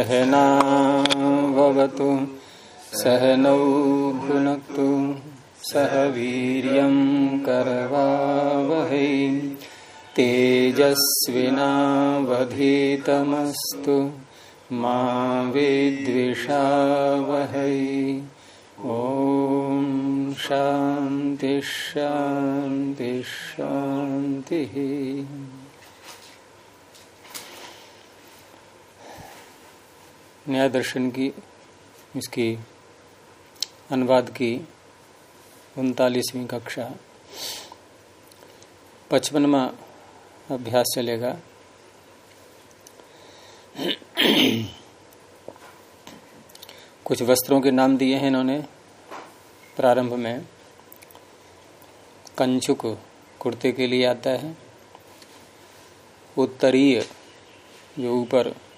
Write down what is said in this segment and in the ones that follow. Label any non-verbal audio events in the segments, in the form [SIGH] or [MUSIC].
सहनावतु सहनौ भुनक्तु सह वीर्यं करवावहै। तेजस्विनावधीतमस्तु मा विद्विषावहै। ॐ शान्ति शान्ति। न्याय दर्शन की, इसकी, अनुवाद की उनतालीसवीं कक्षा पचपनवा अभ्यास चलेगा। कुछ वस्त्रों के नाम दिए हैं इन्होंने प्रारंभ में। कंचुक कुर्ते के लिए आता है। उत्तरीय जो ऊपर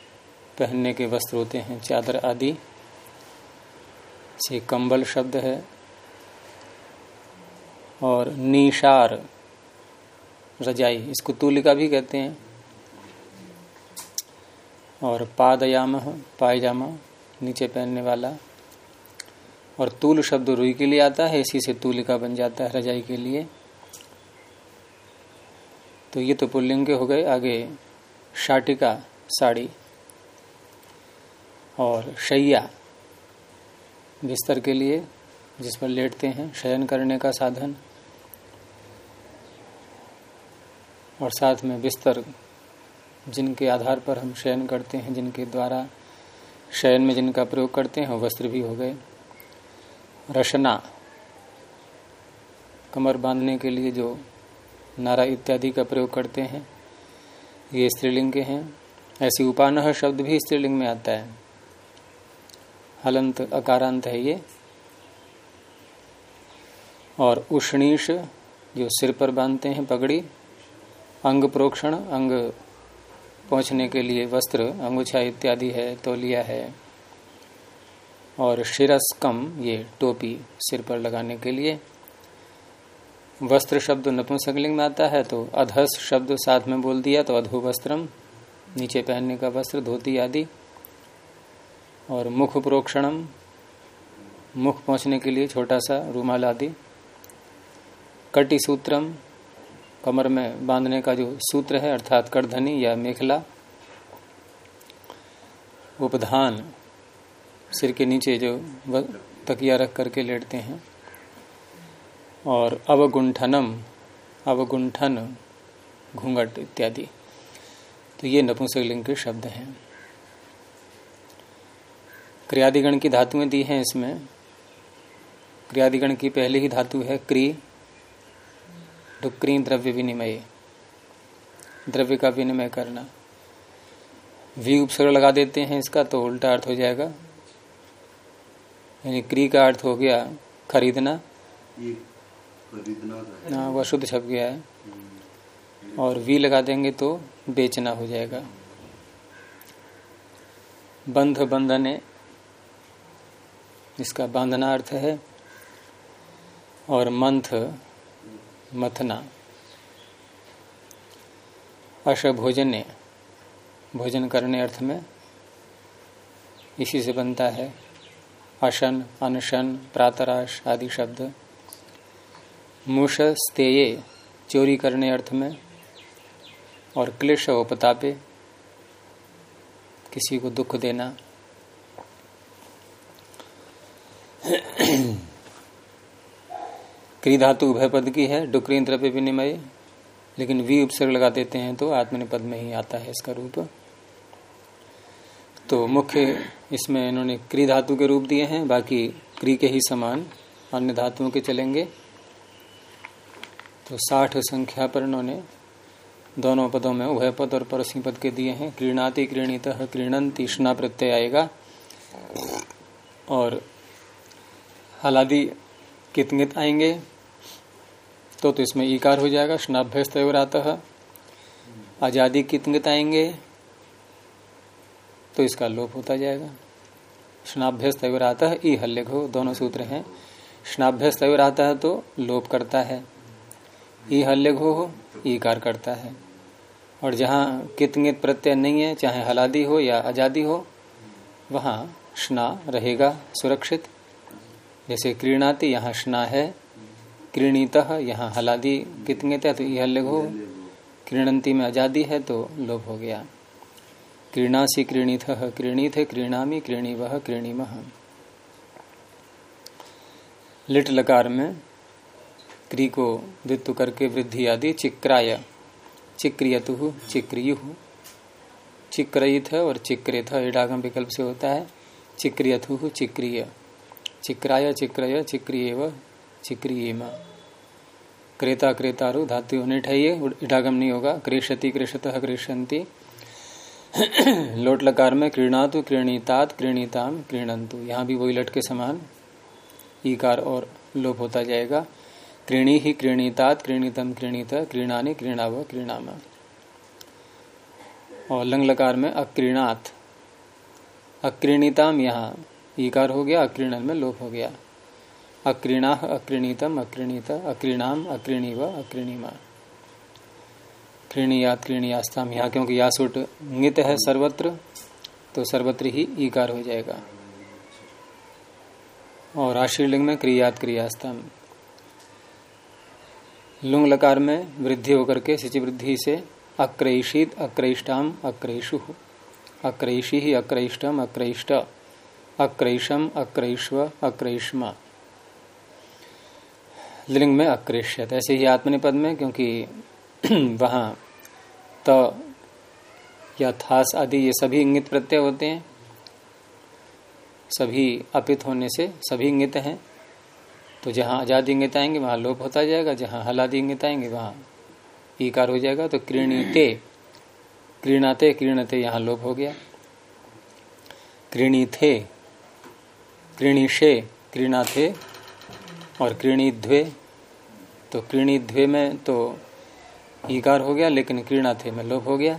पहनने के वस्त्र होते हैं, चादर आदि। से कंबल शब्द है। और निशार, रजाई, इसको तूलिका भी कहते हैं। और पादयाम, पायजामा, नीचे पहनने वाला। और तूल शब्द रुई के लिए आता है, इसी से तूलिका बन जाता है, रजाई के लिए। तो ये तो पुल्लिंग के हो गए। आगे, शाटिका, साड़ी। और शैया, बिस्तर के लिए जिस पर लेटते हैं, शयन करने का साधन, और साथ में बिस्तर जिनके आधार पर हम शयन करते हैं, जिनके द्वारा शयन में जिनका प्रयोग करते हैं वस्त्र भी हो गए। रशना कमर बांधने के लिए जो नारा इत्यादि का प्रयोग करते हैं, ये स्त्रीलिंग के हैं। ऐसी उपानह शब्द भी स्त्रीलिंग में आता है। हलंत अकारांत है ये। और उष्णीश, जो सिर पर बांधते हैं पगड़ी, अंग प्रोक्षण, अंग पहुँचने के लिए वस्त्र, अंगुछा इत्यादि है, तौलिया है। और शिरस्कम, ये टोपी सिर पर लगाने के लिए। वस्त्र शब्द नपुंसकलिंग में आता है तो अधस शब्द साथ में बोल दिया तो अधो वस्त्रम नीचे पहनने का वस्त्र, धोती आदि। और मुख प्रोक्षणम मुख पहुँचने के लिए छोटा सा रूमाल आदि। कटी सूत्रम कमर में बांधने का जो सूत्र है, अर्थात करधनी या मेखला। उपधान, सिर के नीचे जो तकिया रख करके लेटते हैं। और अवगुंठनम, अवगुंठन, घूंघट इत्यादि। तो ये नपुंसकलिंग के शब्द हैं। क्रियादिगण की धातुएँ दी हैं इसमें। क्रियादिगण की पहली ही धातु है क्री डुक्री द्रव्य विनिमय द्रव्य का विनिमय करना। वी उपसर्ग लगा देते हैं इसका तो उल्टा अर्थ हो जाएगा। यानी क्री का अर्थ हो गया खरीदना। हाँ वह शुद्ध छप गया है। और वी लगा देंगे तो बेचना हो जाएगा। बंध बंधने इसका बांधना अर्थ है, और मंथ मथना। अश भोजने भोजन करने अर्थ में इसी से बनता है। अशन, अनशन, प्रातराश आदि शब्द। मुष स्तेये चोरी करने अर्थ में, और क्लेश उपतापे किसी को दुख देना। क्री धातु उभय पद की है, डुक्री द्रव्य विनिमय लेकिन वी उपसर्ग लगा देते हैं तो आत्मनिपद में ही आता है इसका रूप। तो मुख्य इसमें इन्होंने क्री धातु के रूप दिए हैं, बाकी क्री के ही समान, अन्य धातुओं के चलेंगे। तो साठ संख्या पर इन्होंने दोनों पदों में उभय पद और परसी पद के दिए हैं। क्रीणाति क्रीणित क्रीणन तीष्णा प्रत्यय आएगा। और हलादि कितंगित आएँगे? तो तो इसमें इकार हो जाएगा, स्नाभ्यस्त तयोरात आज़ादी कितंगित आएँगे? तो इसका लोप होता जाएगा। स्नाभ्यस्त तयोरात ई हल्ले घो दोनों सूत्र हैं। स्नाभ्यस्त है तो लोप करता है, ई हल्ले घो हो ईकार करता है। और जहाँ कितंगित प्रत्यय नहीं है, चाहे हलादी हो या आज़ादी हो, वहाँ स्ना रहेगा, सुरक्षित। जैसे क्रीणाति यहाँ स्ना है, क्रीणीत यहाँ हलादी कितने थे? तो यह लघु, क्रीणंती में आज़ादी है तो लोभ हो गया। क्रीणासी क्रीणीथ क्रीणीथ क्रीणामी क्रीणी वह क्रीणीम। लिट लकार में क्री को द्वित्व करके वृद्धि आदि, चिक्राय, चिक्रियतु, चिक्रियु। चिक्रयित और चिक्रियथ इडागम विकल्प से होता है। चिक्रियथु चिक्रिय। चिक्राय, चिक्रय चिक्रिय चिक्रियम। क्रेता, क्रेतारु धातु होने ठहिए इडागम नहीं होगा। कृषति कृषत कृषंती लोट लकार में क्रीणातु, क्रीणीतात, क्रीणीताम क्रीणंतु यहाँ भी वही लट के समान ईकार और लोप होता जाएगा। क्रीणी ही क्रीणीतात, क्रीणीतम क्रीणीत, क्रीणानी क्रीणाव, क्रीणाम। और लंग लकार में अक्रीणात। अक्रीणीताम यहाँ। ईकार हो गया अक्रीणन में लोप हो गया। अक्रीणा अक्रीणीतम, अक्रीणीत, अक्रीणाम, अक्रीणीव, अक्रीणीमा। क्रीणियात क्रीणियास्ताम यहाँ, क्योंकि यासुट नित है सर्वत्र तो सर्वत्र ही ईकार हो जाएगा। और आशीर्लिंग में क्रियात क्रियास्तम लुंग लकार में वृद्धि होकर के सिचि वृद्धि से अक्रैषित अक्रैष्टाम अक्रैषु। अक्रैषि ही अक्रैष्टम अक्रैष्ट अक्रैशम, अक्रैश्व अक्रैष्मा लिंग में अक्रेष्यत। ऐसे ही आत्मनिपद में, क्योंकि [CLEARS THROAT] वहाँ तो या थास आदि, ये सभी इंगित प्रत्यय होते हैं। सभी अपित होने से सभी इंगित हैं। तो जहाँ आज़ाद इंगित आएँगे, वहाँ लोप होता जाएगा। जहाँ हलादि इंगित आएँगे, वहाँ ईकार हो जाएगा। तो क्रीणीते, क्रीणाते, क्रीणते यहाँ लोप हो गया। क्रीणी क्रीणीशे क्रीणाथे और क्रीणीध्वे तो क्रीणीध्वे में तो ईकार हो गया, लेकिन क्रीणा थे में लोभ हो गया।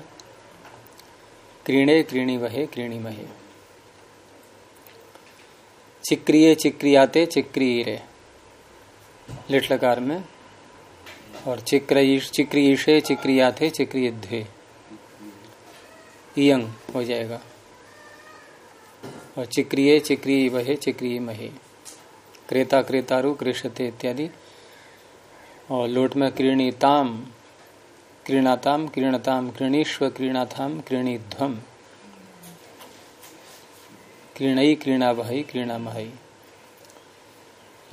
क्रीणे क्रीणी वहे क्रीणी महे चिक्रिय, चिक्रियाते चिक्रीरे लिट लकार में। और चिक्रीश चिक्रीशे चिक्रियाथे, चिक्रियध्वे। इयंग हो जाएगा। और चिक्रिय चिक्री वहे चिक्री महे। क्रेता, क्रेतारु कृषते इत्यादि। और लोट में क्रीणीताम, क्रीणाताम, क्रीणताम क्रीणीश्व क्रीणाथाम क्रीणीध्वम। क्रीणई क्रीणावहई क्रीणामहई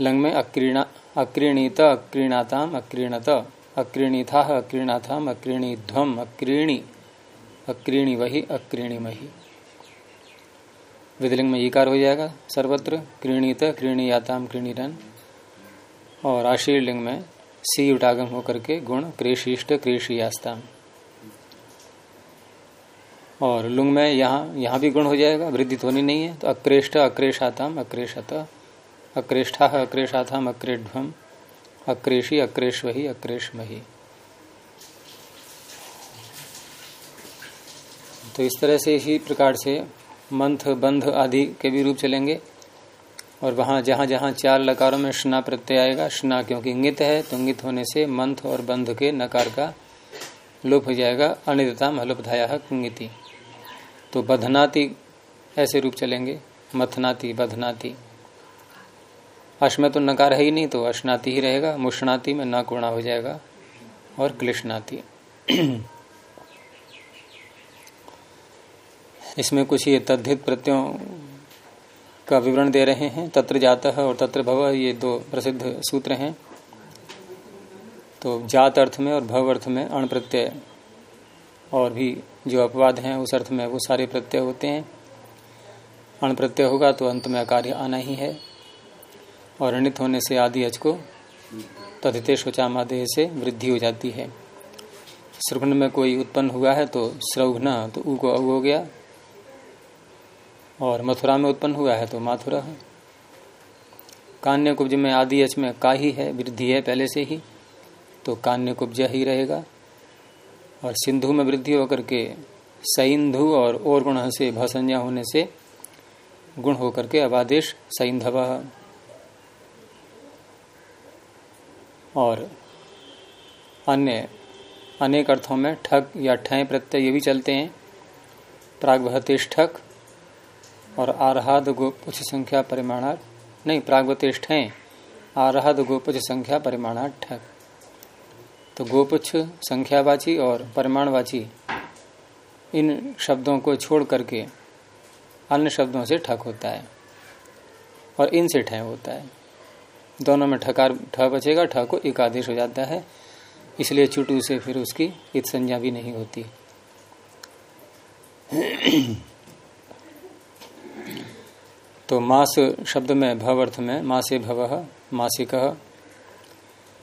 लंग में अक्रीणा, अक्रीणीत, अक्रीणाताम, अक्रीणत। अक्रीणीथा, अक्रीणाथाम, अक्रीणीध्वम। अक्रीणी अक्रीणी वही, अक्रीणी मही। विधिलिंग में ईकार हो जाएगा। सर्वत्र क्रीणीत क्रीणीयाताम क्रीणीरन। और आशीर लिंग में सी उठागम होकर के गुण कृषिष्ट कृषियास्ता और लुंग में यहाँ यहाँ भी गुण हो जाएगा, वृद्धि होनी नहीं है। तो अक्रेष्ठ अक्रेशाताम अक्रेशत, अक्रेष्ठा अक्रेशाथाम अक्रेढ्वम, अक्रेशी अक्रेश्वही अक्रेशमही तो इस तरह से इसी प्रकार से मंथ, बंध आदि के भी रूप चलेंगे। और वहाँ जहाँ जहाँ चार लकारों में स्ना प्रत्यय आएगा, स्ना क्योंकि इंगित है तो इंगित होने से मंथ और बंध के नकार का लोप हो जाएगा। अनिदता महलोपधाया कुंगिति। तो बधनाति ऐसे रूप चलेंगे। मथनाति, बधनाति। अश में तो नकार है ही नहीं तो अशनाति ही रहेगा। मुष्णाति में न कोणा हो जाएगा और क्लिशनाति। इसमें कुछ ये तद्धित प्रत्ययों का विवरण दे रहे हैं, तत्र जाता और तत्र भव, ये दो प्रसिद्ध सूत्र हैं। तो जात अर्थ में और भव अर्थ में अण प्रत्यय और भी जो अपवाद हैं, उस अर्थ में वो सारे प्रत्यय होते हैं। अण प्रत्यय होगा तो अंत में अकार्य आना ही है। और अणित होने से आदि अच को तथिते शोचामादेह से वृद्धि हो जाती है। श्रवण में कोई उत्पन्न हुआ है तो श्रवघ्न तो ऊ को अव हो गया। और मथुरा में उत्पन्न हुआ है तो माथुरा है। कान्य कुब्ज में आदि अच में का ही है, वृद्धि है पहले से ही तो कान्य कुब्ज ही रहेगा। और सिंधु में वृद्धि होकर के सैंधु और और गुण से भसंज्ञा होने से गुण होकर के अबादेश सैंधव। और अन्य, अनेक अर्थों में ठग या ठय प्रत्यय ये भी चलते हैं। प्राग ठक और आरहाद गोपुछ संख्या परिमाणार्थ नहीं, प्रागवतेष्ठ है। आरहद गोपुछ संख्या परिमाणार्थ ठक तो गोपुच्छ संख्यावाची और परिमाणवाची, इन शब्दों को छोड़ करके अन्य शब्दों से ठक होता है और इनसे ठह होता है। दोनों में ठकार, ठ बचेगा, ठ को एक आदेश हो जाता है। इसलिए चुटू से फिर उसकी इत संज्ञा भी नहीं होती। तो मास शब्द में, भव अर्थ में, मासे भव, मासिक,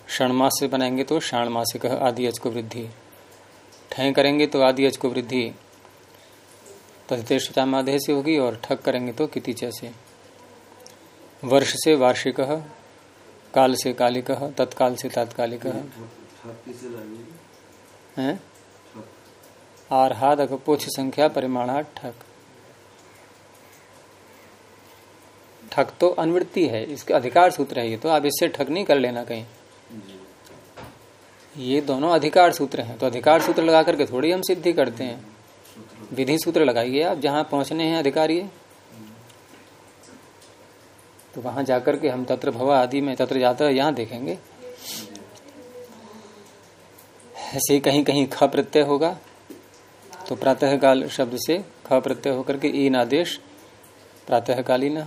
षणमास से बनाएँगे तो षाण मासिक आदि अच को वृद्धि। ठह करेंगे तो आदि अच को वृद्धि। तथेश माधे से होगी और ठक करेंगे तो कितिच से। वर्ष से वार्षिक, काल से कालिक, तत्काल से तात्कालिक। आरहाद पोछ संख्या परिमाणा ठक ठक तो अनुवृत्ति है इसके अधिकार सूत्र है ये तो आप इससे ठक नहीं कर लेना कहीं। ये दोनों अधिकार सूत्र हैं तो अधिकार सूत्र लगा करके थोड़ी हम सिद्धि करते हैं। विधि सूत्र लगाइए आप जहाँ पहुँचने हैं अधिकारी। तो वहाँ जाकर के हम तत्र भवा आदि में तत्र जाता यहाँ देखेंगे। ऐसे कहीं कहीं ख प्रत्यय होगा। तो प्रातः काल शब्द से ख प्रत्यय होकर के इन आदेश प्रातः कालीन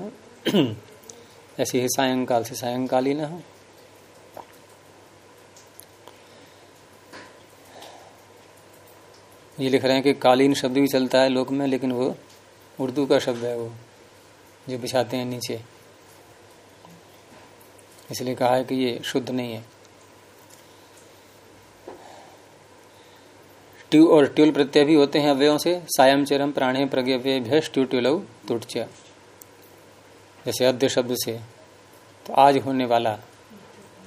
[CLEARS THROAT] ऐसे ही सायंकाल से सायंकालीन ये लिख रहे हैं कि कालीन शब्द भी चलता है लोक में, लेकिन वो उर्दू का शब्द है वो, जो बिछाते हैं नीचे। इसलिए कहा है कि ये शुद्ध नहीं है। ट्यू और ट्यूल प्रत्यय भी होते हैं अव्ययों से सायम चरम प्राणे प्रज्ञव्य ट्यू ट्यूल तुटच जैसे अद्य शब्द से तो आज होने वाला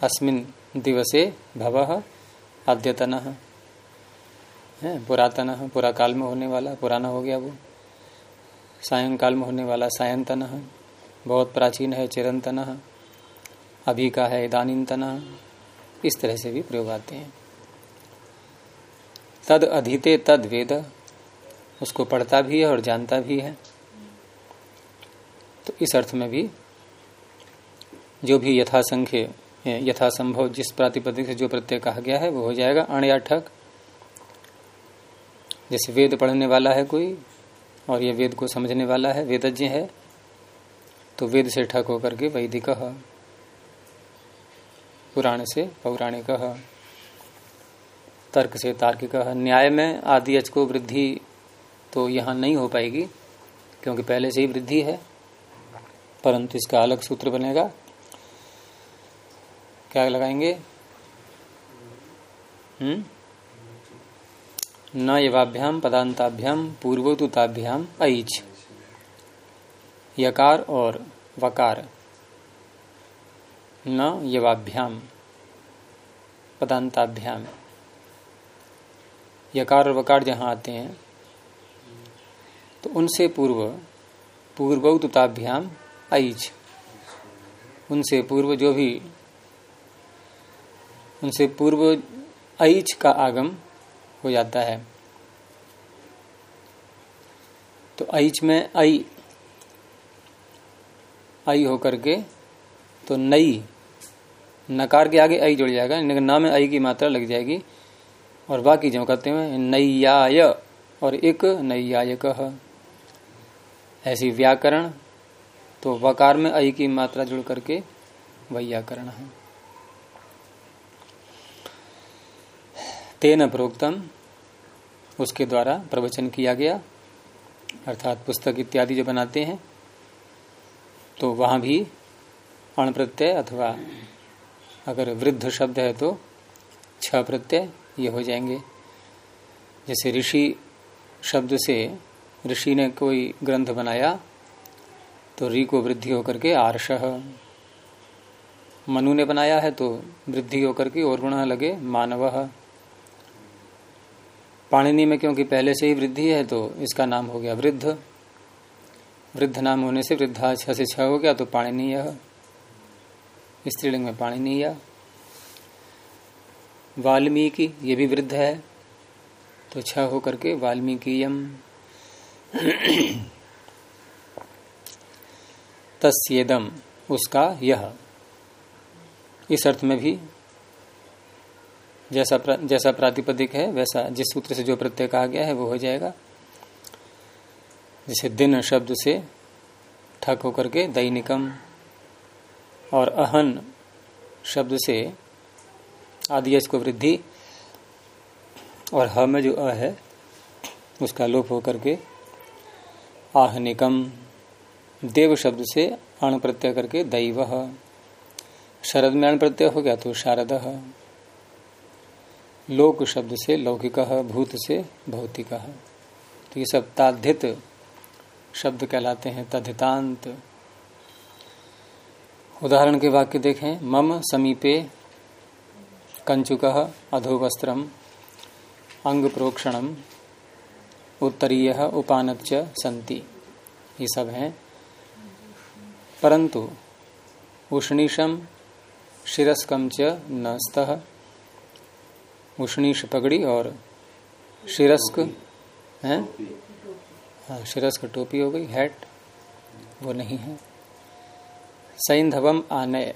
अस्मिन दिवसे भव अद्यतन। है, पुरातन, पुरा काल में होने वाला, पुराना हो गया वो। सायंकाल में होने वाला सायंतन, बहुत प्राचीन है, चिरंतन, अभी का है इदानीतन, इस तरह से भी प्रयोग आते हैं। तद अधिते तद वेद, उसको पढ़ता भी है और जानता भी है। तो इस अर्थ में भी जो भी यथासंख्य, यथासंभव जिस प्रातिपदिक से जो प्रत्यय कहा गया है, वो हो जाएगा अण या ठक जैसे वेद पढ़ने वाला है कोई, और ये वेद को समझने वाला है, वेदज्ञ है तो वेद से ठक होकर के वैदिक पुराण से पौराणिक तर्क से तार्किक न्याय में आदि अच को वृद्धि तो यहाँ नहीं हो पाएगी, क्योंकि पहले से ही वृद्धि है। परंतु इसका अलग सूत्र बनेगा। क्या लगाएँगे? हम्म? न यवाभ्याम पदांताभ्याम पूर्वोताभ्याम ऐच। यकार और वकार। न यवाभ्याम पदांताभ्याम। यकार और वकार जहाँ आते हैं तो उनसे पूर्व पूर्वोताभ्याम ऐज उनसे पूर्व जो भी, उनसे पूर्व ऐच का आगम हो जाता है। तो ऐच में आई आई होकर के तो नई, नकार के आगे आई जुड़ जाएगा न में आई की मात्रा लग जाएगी। और बाकी जो कहते हैं, नैयाय और एक नैयाय कह ऐसी व्याकरण तो वकार में अई की मात्रा जुड़ करके वैयाकरण है। तेन प्रोक्तम, उसके द्वारा प्रवचन किया गया, अर्थात पुस्तक इत्यादि जो बनाते हैं तो वहाँ भी अण प्रत्यय अथवा अगर वृद्ध शब्द है तो छ प्रत्यय ये हो जाएँगे। जैसे ऋषि शब्द से ऋषि ने कोई ग्रंथ बनाया तो री को वृद्धि होकर के आर्ष। मनु ने बनाया है तो वृद्धि होकर के और गुण लगे मानव। पाणिनि में क्योंकि पहले से ही वृद्धि है तो इसका नाम हो गया वृद्ध। वृद्ध नाम होने से वृद्धा छ से छ हो गया तो पाणिनीय स्त्रीलिंग में पाणिनीय वाल्मीकि, ये भी वृद्ध है तो छ होकर के वाल्मीकियम। तस्येदम उसका यह। इस अर्थ में भी जैसा प्र, जैसा प्रातिपदिक है वैसा जिस सूत्र से जो प्रत्यय कहा गया है वो हो जाएगा। जैसे दिन शब्द से ठक होकर के दैनिकम और अहन शब्द से आदियज को वृद्धि और ह में जो अ है उसका लोप होकर के आहनिकम देव शब्द से अण प्रत्यय करके दैव। शरद में अण प्रत्यय हो गया तो शारद। लोक शब्द से लौकिक, भूत से भौतिक। तो ये सब ताधित शब्द कहलाते हैं तथितांत उदाहरण के वाक्य देखें। मम समीपे कंचुक अधोवस्त्रम अंग प्रोक्षणम उत्तरीय उपानच संति ये सब हैं। परंतु उष्णीशम शिरस्कम च न स्तः। उष्णीश पगड़ी और शिरस्क, है? हाँ शिरस्क टोपी हो गई हैट वो नहीं है। सैंधवम आनय।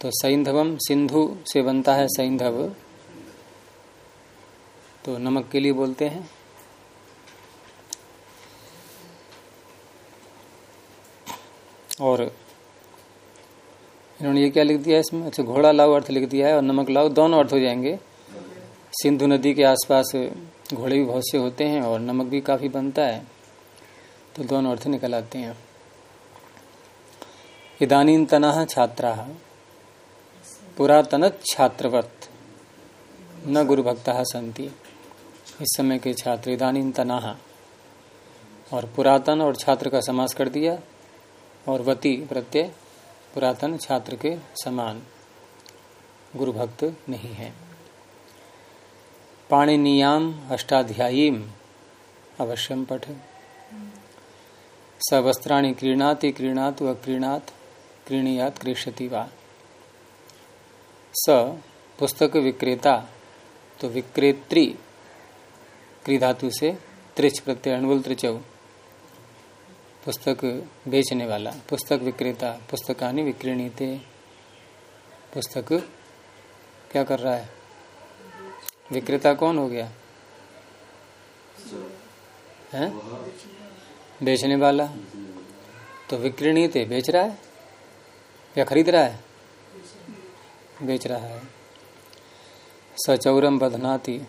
तो सैंधवम सिंधु से बनता है सैंधव। तो नमक के लिए बोलते हैं। और इन्होंने ये क्या लिख दिया इसमें? अच्छा घोड़ा लाओ अर्थ लिख दिया है और नमक लाओ, दोनों अर्थ हो जाएँगे। सिंधु नदी के आसपास घोड़े भी बहुत से होते हैं और नमक भी काफ़ी बनता है तो दोनों अर्थ निकल आते हैं। इदानीन तना छात्रा, पुरातन छात्रवत, न गुरु भक्त संति इस समय के छात्र इदानीन तना, और पुरातन और छात्र का समास कर दिया। और वती प्रत्यय पुरातन छात्र के समान। गुरु भक्त नहीं है। पाणिनियाम अष्टाध्यायी अवश्यम पठ। सवस्त्राणी क्रीणाति क्रीणातु अक्रीणात क्रीणियात कृष्यति वा। स पुस्तक विक्रेता तो विक्रेत्री क्रीधातु से त्रिच प्रत्यय अणुल त्रिचौ। पुस्तक बेचने वाला, पुस्तक विक्रेता, पुस्तकानी विक्रणीते, पुस्तक क्या कर रहा है? विक्रेता कौन हो गया? है? बेचने वाला? तो विक्रणीते बेच रहा है? या खरीद रहा है? बेच रहा है। सचौरम बधनाती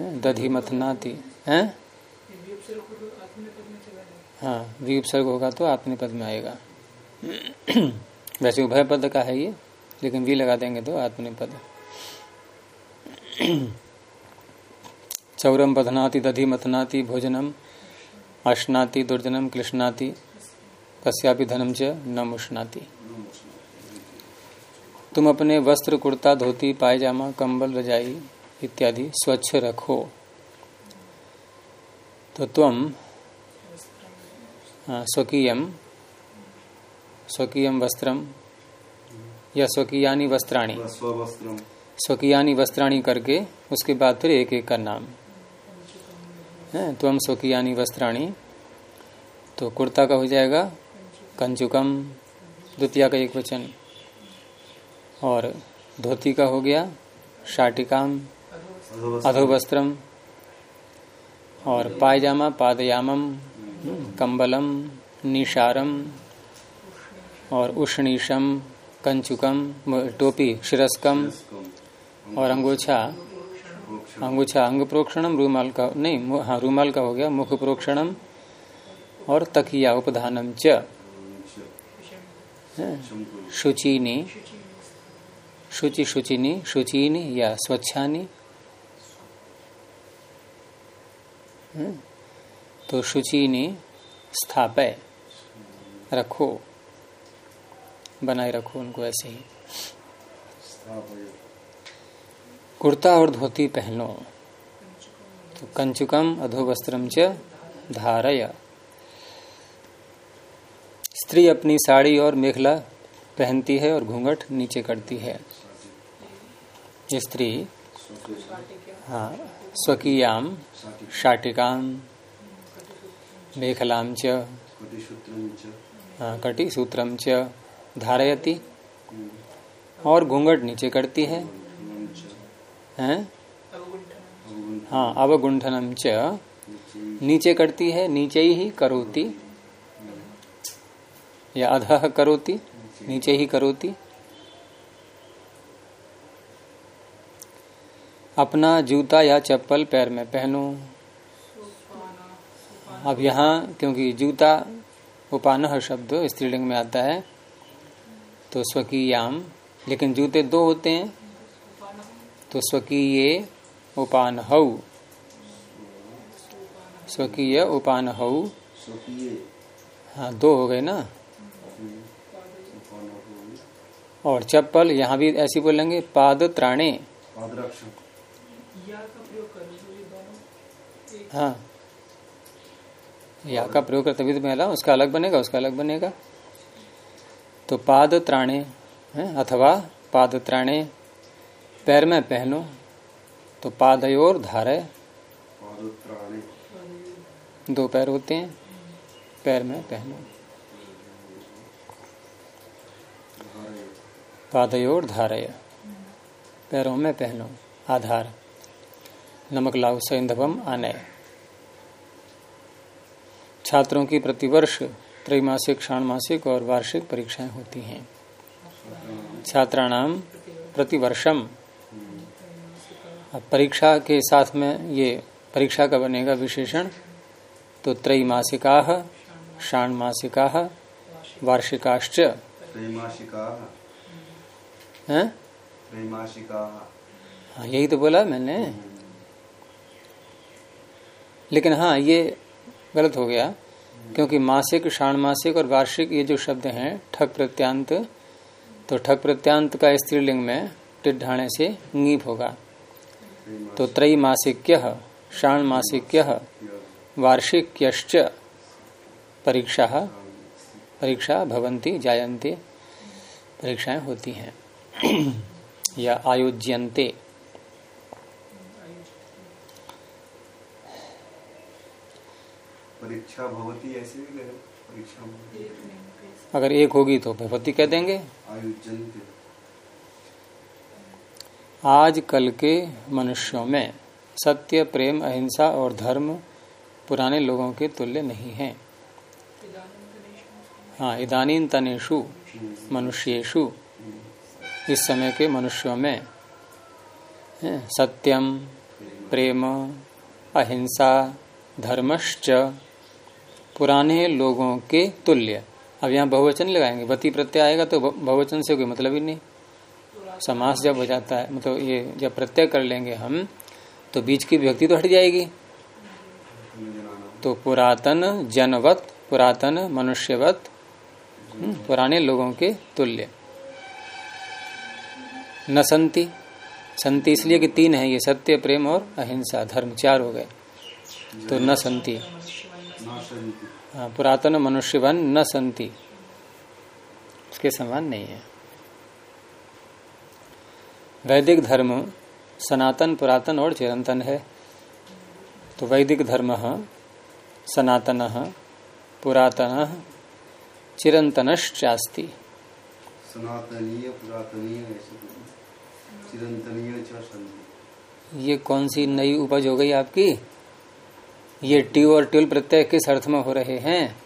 दधी मथनाती है? हाँ वी उपसर्ग होगा तो आत्मनि पद में आएगा। [CLEARS THROAT] वैसे उभय पद का है ये, लेकिन वी लगा देंगे तो आत्मनि पद। [CLEARS THROAT] चौरम बधनाति दधि मथनाति भोजनम, अश्नाति दुर्जनम कृष्णाति कस्यापि धनम च न मुष्णाति तुम अपने वस्त्र, कुर्ता, धोती, पायजामा, कंबल, रजाई इत्यादि स्वच्छ रखो। तो तुम स्वकीय। स्वकीय वस्त्रम या स्वकीयानी वस्त्राणी। स्वकीयानी वस्त्राणी करके उसके बाद फिर एक एक का नाम। है तो हम स्वकीयानी वस्त्राणी तो कुर्ता का हो जाएगा कंचुकम द्वितीय का एक वचन और धोती का हो गया शाटिकाम अधोवस्त्रम और पायजामा पादयामम कंबलम, निशारम और उष्णीशम, कंचुकम, टोपी, शिरस्कम और अंगोछा। अंगोछा अंग प्रोक्षणम रूमाल का नहीं हाँ रूमाल का हो गया मुख प्रोक्षणम और तकिया उपधानम च। शुचिनी, शुचि, शुचिनी शुचिनी या स्वच्छानी। तो शुचि ने स्थापय, रखो, बनाए रखो उनको ऐसे ही। कुर्ता और धोती पहनो। तो कंचुकम अधोवस्त्रम च धारय। स्त्री अपनी साड़ी और मेखला पहनती है और घूंघट नीचे करती है। स्त्री हाँ स्वकीयाम, शाटिकाम मेखलाम च हाँ च धारयती। और घूंघट नीचे करती है। हैं? हाँ अवगुंठनम च नीचे करती है नीचे ही करोती। या अधः करोती नीचे ही करोती। अपना जूता या चप्पल पैर में पहनो। अब यहाँ क्योंकि जूता उपान शब्द स्त्रीलिंग में आता है तो स्वकीयाम लेकिन जूते दो होते हैं तो स्वकीय उपान हऊ स्वकीय उपान हऊ हाँ दो हो गए ना? और चप्पल यहाँ भी ऐसी बोलेंगे पाद त्राणे। हाँ। या का प्रयोग करते भी तो उसका अलग बनेगा उसका अलग बनेगा। तो पाद त्राणे है अथवा पाद त्राणे पैर में पहनो तो पादयोर धारे। दो पैर होते हैं पैर में पहनो। पादयोर धारय पैरों में पहनो आधार। नमक लाभ सैंधवम आनय छात्रों की प्रतिवर्ष त्रैमासिक षाणमासिक और वार्षिक परीक्षाएँ होती हैं। छात्राणाम प्रतिवर्षम। परीक्षा के साथ में ये परीक्षा का बनेगा विशेषण तो त्रैमासिका षाणमासिका वार्षिकाश्च। हाँ यही तो बोला मैंने। लेकिन हाँ ये गलत हो गया। क्योंकि मासिक, षाणमासिक और वार्षिक ये जो शब्द हैं ठक प्रत्यांत तो ठक प्रत्यांत का स्त्रीलिंग में टिड्ढाणे से नीप होगा। तो त्रैमासिक्य, षाणमासिक्य, वार्षिक्यश्च परीक्षा परीक्षा भवंती जायन्ते, परीक्षाएँ होती हैं। या आयोज्यन्ते। परीक्षा भवती ऐसे भी परीक्षा अगर एक होगी तो भगवती कह देंगे। आज कल के मनुष्यों में सत्य प्रेम अहिंसा और धर्म पुराने लोगों के तुल्य नहीं है। हाँ इदानीन तनेशु मनुष्येशु इस समय के मनुष्यों में सत्यम प्रेम अहिंसा धर्मश्च पुराने लोगों के तुल्य। अब यहाँ बहुवचन लगाएँगे। वती प्रत्यय आएगा तो बहुवचन से कोई मतलब ही नहीं। समास जब हो जाता है मतलब ये जब प्रत्यय कर लेंगे हम तो बीच की व्यक्ति तो हट जाएगी। तो पुरातन जनवत पुरातन मनुष्यवत हम्म, पुराने लोगों के तुल्य। न संति। संति इसलिए कि तीन है ये सत्य प्रेम और अहिंसा धर्म चार हो गए। तो न संति। पुरातन मनुष्यवन न संति। उसके समान नहीं है। वैदिक धर्म सनातन पुरातन और चिरंतन है। तो वैदिक धर्म सनातन पुरातन चिरंतनश्चास्ति। सनातनीय पुरातनीय चिरंतनीय ये कौन सी नई उपज हो गई आपकी? ये ट्यू और ट्यूल प्रत्यय किस अर्थ में हो रहे हैं?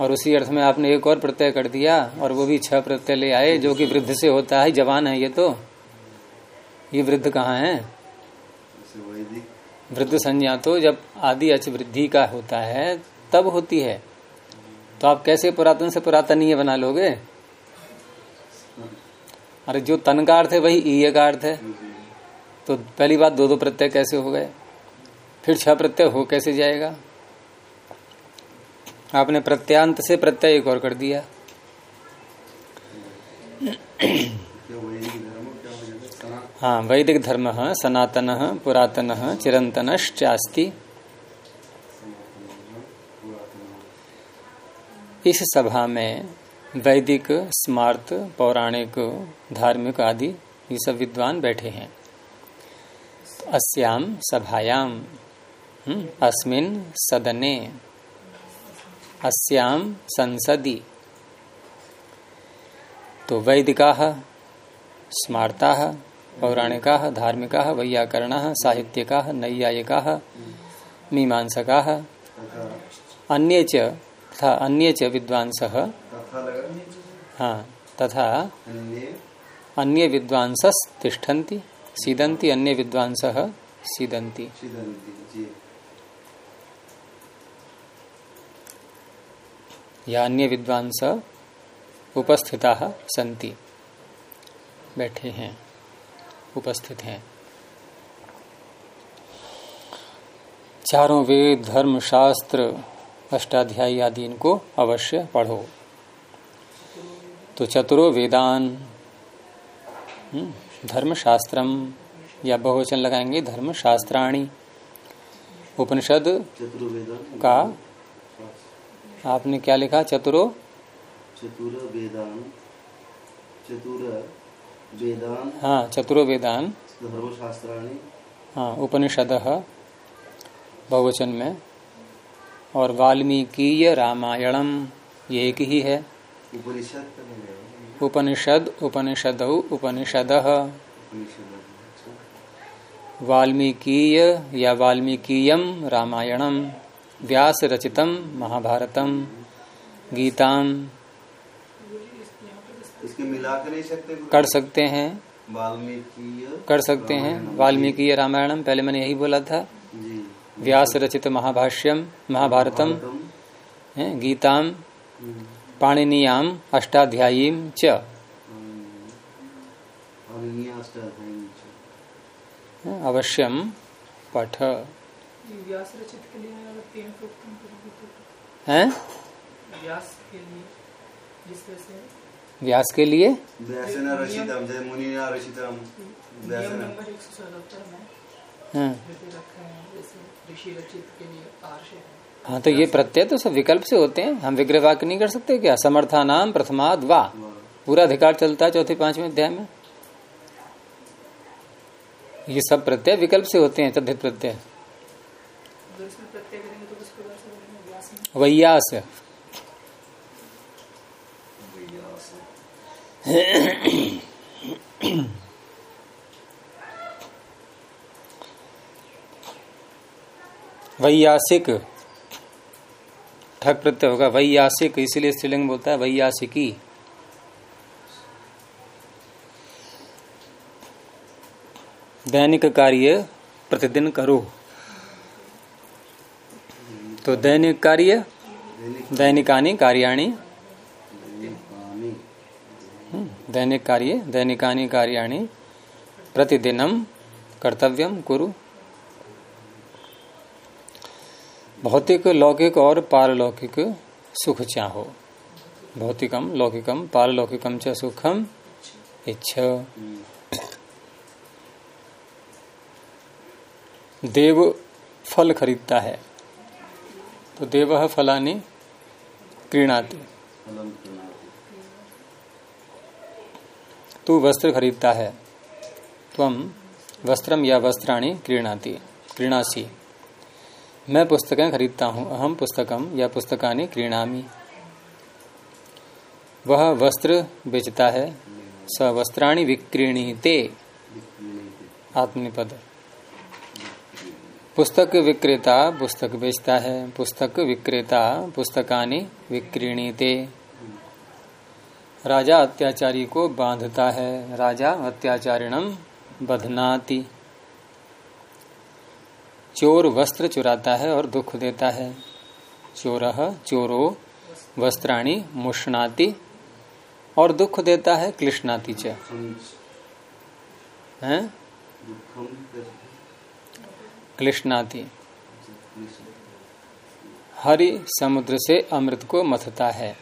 और उसी अर्थ में आपने एक और प्रत्यय कर दिया, और वो भी छह प्रत्यय ले आए, जो कि वृद्ध से होता है, जवान है ये तो। ये वृद्ध कहाँ है? वृद्ध संज्ञा तो जब आदि अच वृद्धि का होता है, तब होती है। तो आप कैसे पुरातन से पुरातनीय बना लोगे? अरे जो तन का अर्थ है, वही ईय का अर्थ है। तो पहली बात दो दो प्रत्यय कैसे हो गए? फिर छह प्रत्यय हो कैसे जाएगा? आपने प्रत्यांत से प्रत्यय एक और कर दिया। हाँ वैदिक धर्म सनातन पुरातन चिरंतनश्चास्ति इस सभा में वैदिक, स्मार्त, पौराणिक, धार्मिक आदि ये सब विद्वान बैठे हैं। अस्याम सभायाम। अस्मिन सदने। अस्याम संसदी। तो वैदिका, स्मार्ता, पौराणिका, धार्मिका, वैयाकरण, साहित्यिका, नैयायिका, मीमांसका, अन्य च तथा अन्य च विद्वांस। हाँ तथा अन्य अन्य विद्वांस तिष्ठन्ति सीदन्ति, अन्य विद्वांस सीदन्ति सिदंती जी या अन्य विद्वांस उपस्थिता संति बैठे हैं। उपस्थित हैं। चारों वेद धर्म शास्त्र अष्टाध्यायी आदि इनको अवश्य पढ़ो। तो चतुरो वेदान हम्म, धर्म शास्त्रम या बहुवचन लगाएँगे धर्म शास्त्राणी उपनिषद का आपने क्या लिखा? चतुरो? चतुर वेदान। चतुर वेदान। हाँ चतुरो वेदान। धर्मशास्त्राणि। हाँ उपनिषद बहुवचन में। और वाल्मीकीय रामायणम ये एक ही है। उपनिषद उपनिषद उपनिषद उपनिषद। उपनिषद अच्छा। वाल्मीकीय या वाल्मीकीयम रामायणम। व्यास रचितम महाभारतम गीताम मिला कर सकते हैं। कर सकते हैं। वाल्मीकीय रामायणम पहले मैंने यही बोला था। व्यास रचित महाभाष्यम महाभारतम भारतम, है, गीताम पाणिनीयाम अष्टाध्यायी च। हम्म, अवश्यम पठ। व्यास रचित के लिए है? व्यास के लिए जिस तरह से व्यास के लिए? व्यासेन रचितम जय मुनिना रचितम नियम नंबर एक सौ सतहत्तर में हाँ, जैसे हैं जैसे ऋषि रचित के लिए आर्ष हाँ। तो ये प्रत्यय तो सब विकल्प से होते हैं। हम विग्रह वाक्य नहीं कर सकते क्या? समर्था नाम प्रथमाद वा। पूरा अधिकार चलता है चौथे पाँचवें अध्याय में। ये सब प्रत्यय विकल्प से होते हैं तद्धित प्रत्यय अगर इसमें प्रत्यय करेंगे तो किस प्रकार से करेंगे व्यास। वैयासिक। ठक प्रत्यय होगा, वैयासिक, इसीलिए स्त्रीलिंग बोलता है वैयासिकी। दैनिक कार्य प्रतिदिन करो। तो दैनिक कार्य? दैनिक दैनिकानी कार्याणि? हम्म, दैनिक कार्य दैनिकानी कार्याणि। प्रतिदिनम कर्तव्यम कुरु। भौतिक लौकिक और पारलौकिक सुख चाहो। भौतिकम लौकिकम पारलौकिकम च सुखम इच्छ। देव फल खरीदता है। तो देव फलानी क्रीणाति। तू वस्त्र खरीदता है। त्वम वस्त्रम या वस्त्राणी क्रीणाति। क्रीणासी। मैं पुस्तकें खरीदता हूँ अहम पुस्तकम या पुस्तकानि क्रीणामी। वह वस्त्र बेचता है, स वस्त्राणि विक्रीणीते। आत्मनिपद। पुस्तक विक्रेता पुस्तक बेचता है। पुस्तक विक्रेता पुस्तकानि विक्रीणीते राजा अत्याचारी को बांधता है। राजा अत्याचारिणम बधनाति। चोर वस्त्र चुराता है और दुख देता है। चोर चोरो वस्त्राणी मुष्णाति और दुख देता है क्लिश्नाति च। हैं हरि समुद्र से अमृत को मथता है।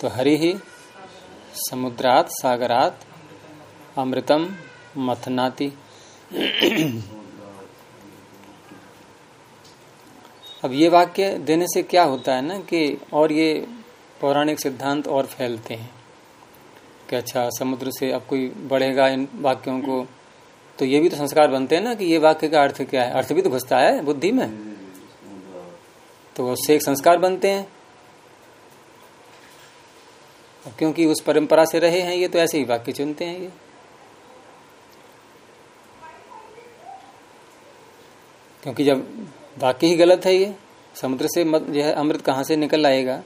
तो हरि ही समुद्रात, सागरात, अमृतम मथनाति। अब ये वाक्य देने से क्या होता है ना कि और ये पौराणिक सिद्धांत और फैलते हैं कि अच्छा समुद्र से अब कोई बढ़ेगा इन वाक्यों को। तो ये भी तो संस्कार बनते हैं ना कि ये वाक्य का अर्थ क्या है? अर्थ भी तो घुसता है बुद्धि में। तो उससे एक संस्कार बनते हैं। क्योंकि उस परंपरा से रहे हैं, ये तो ऐसे ही वाक्य चुनते हैं ये। क्योंकि जब वाक्य ही गलत है ये, समुद्र से जो है अमृत कहाँ से निकल आएगा?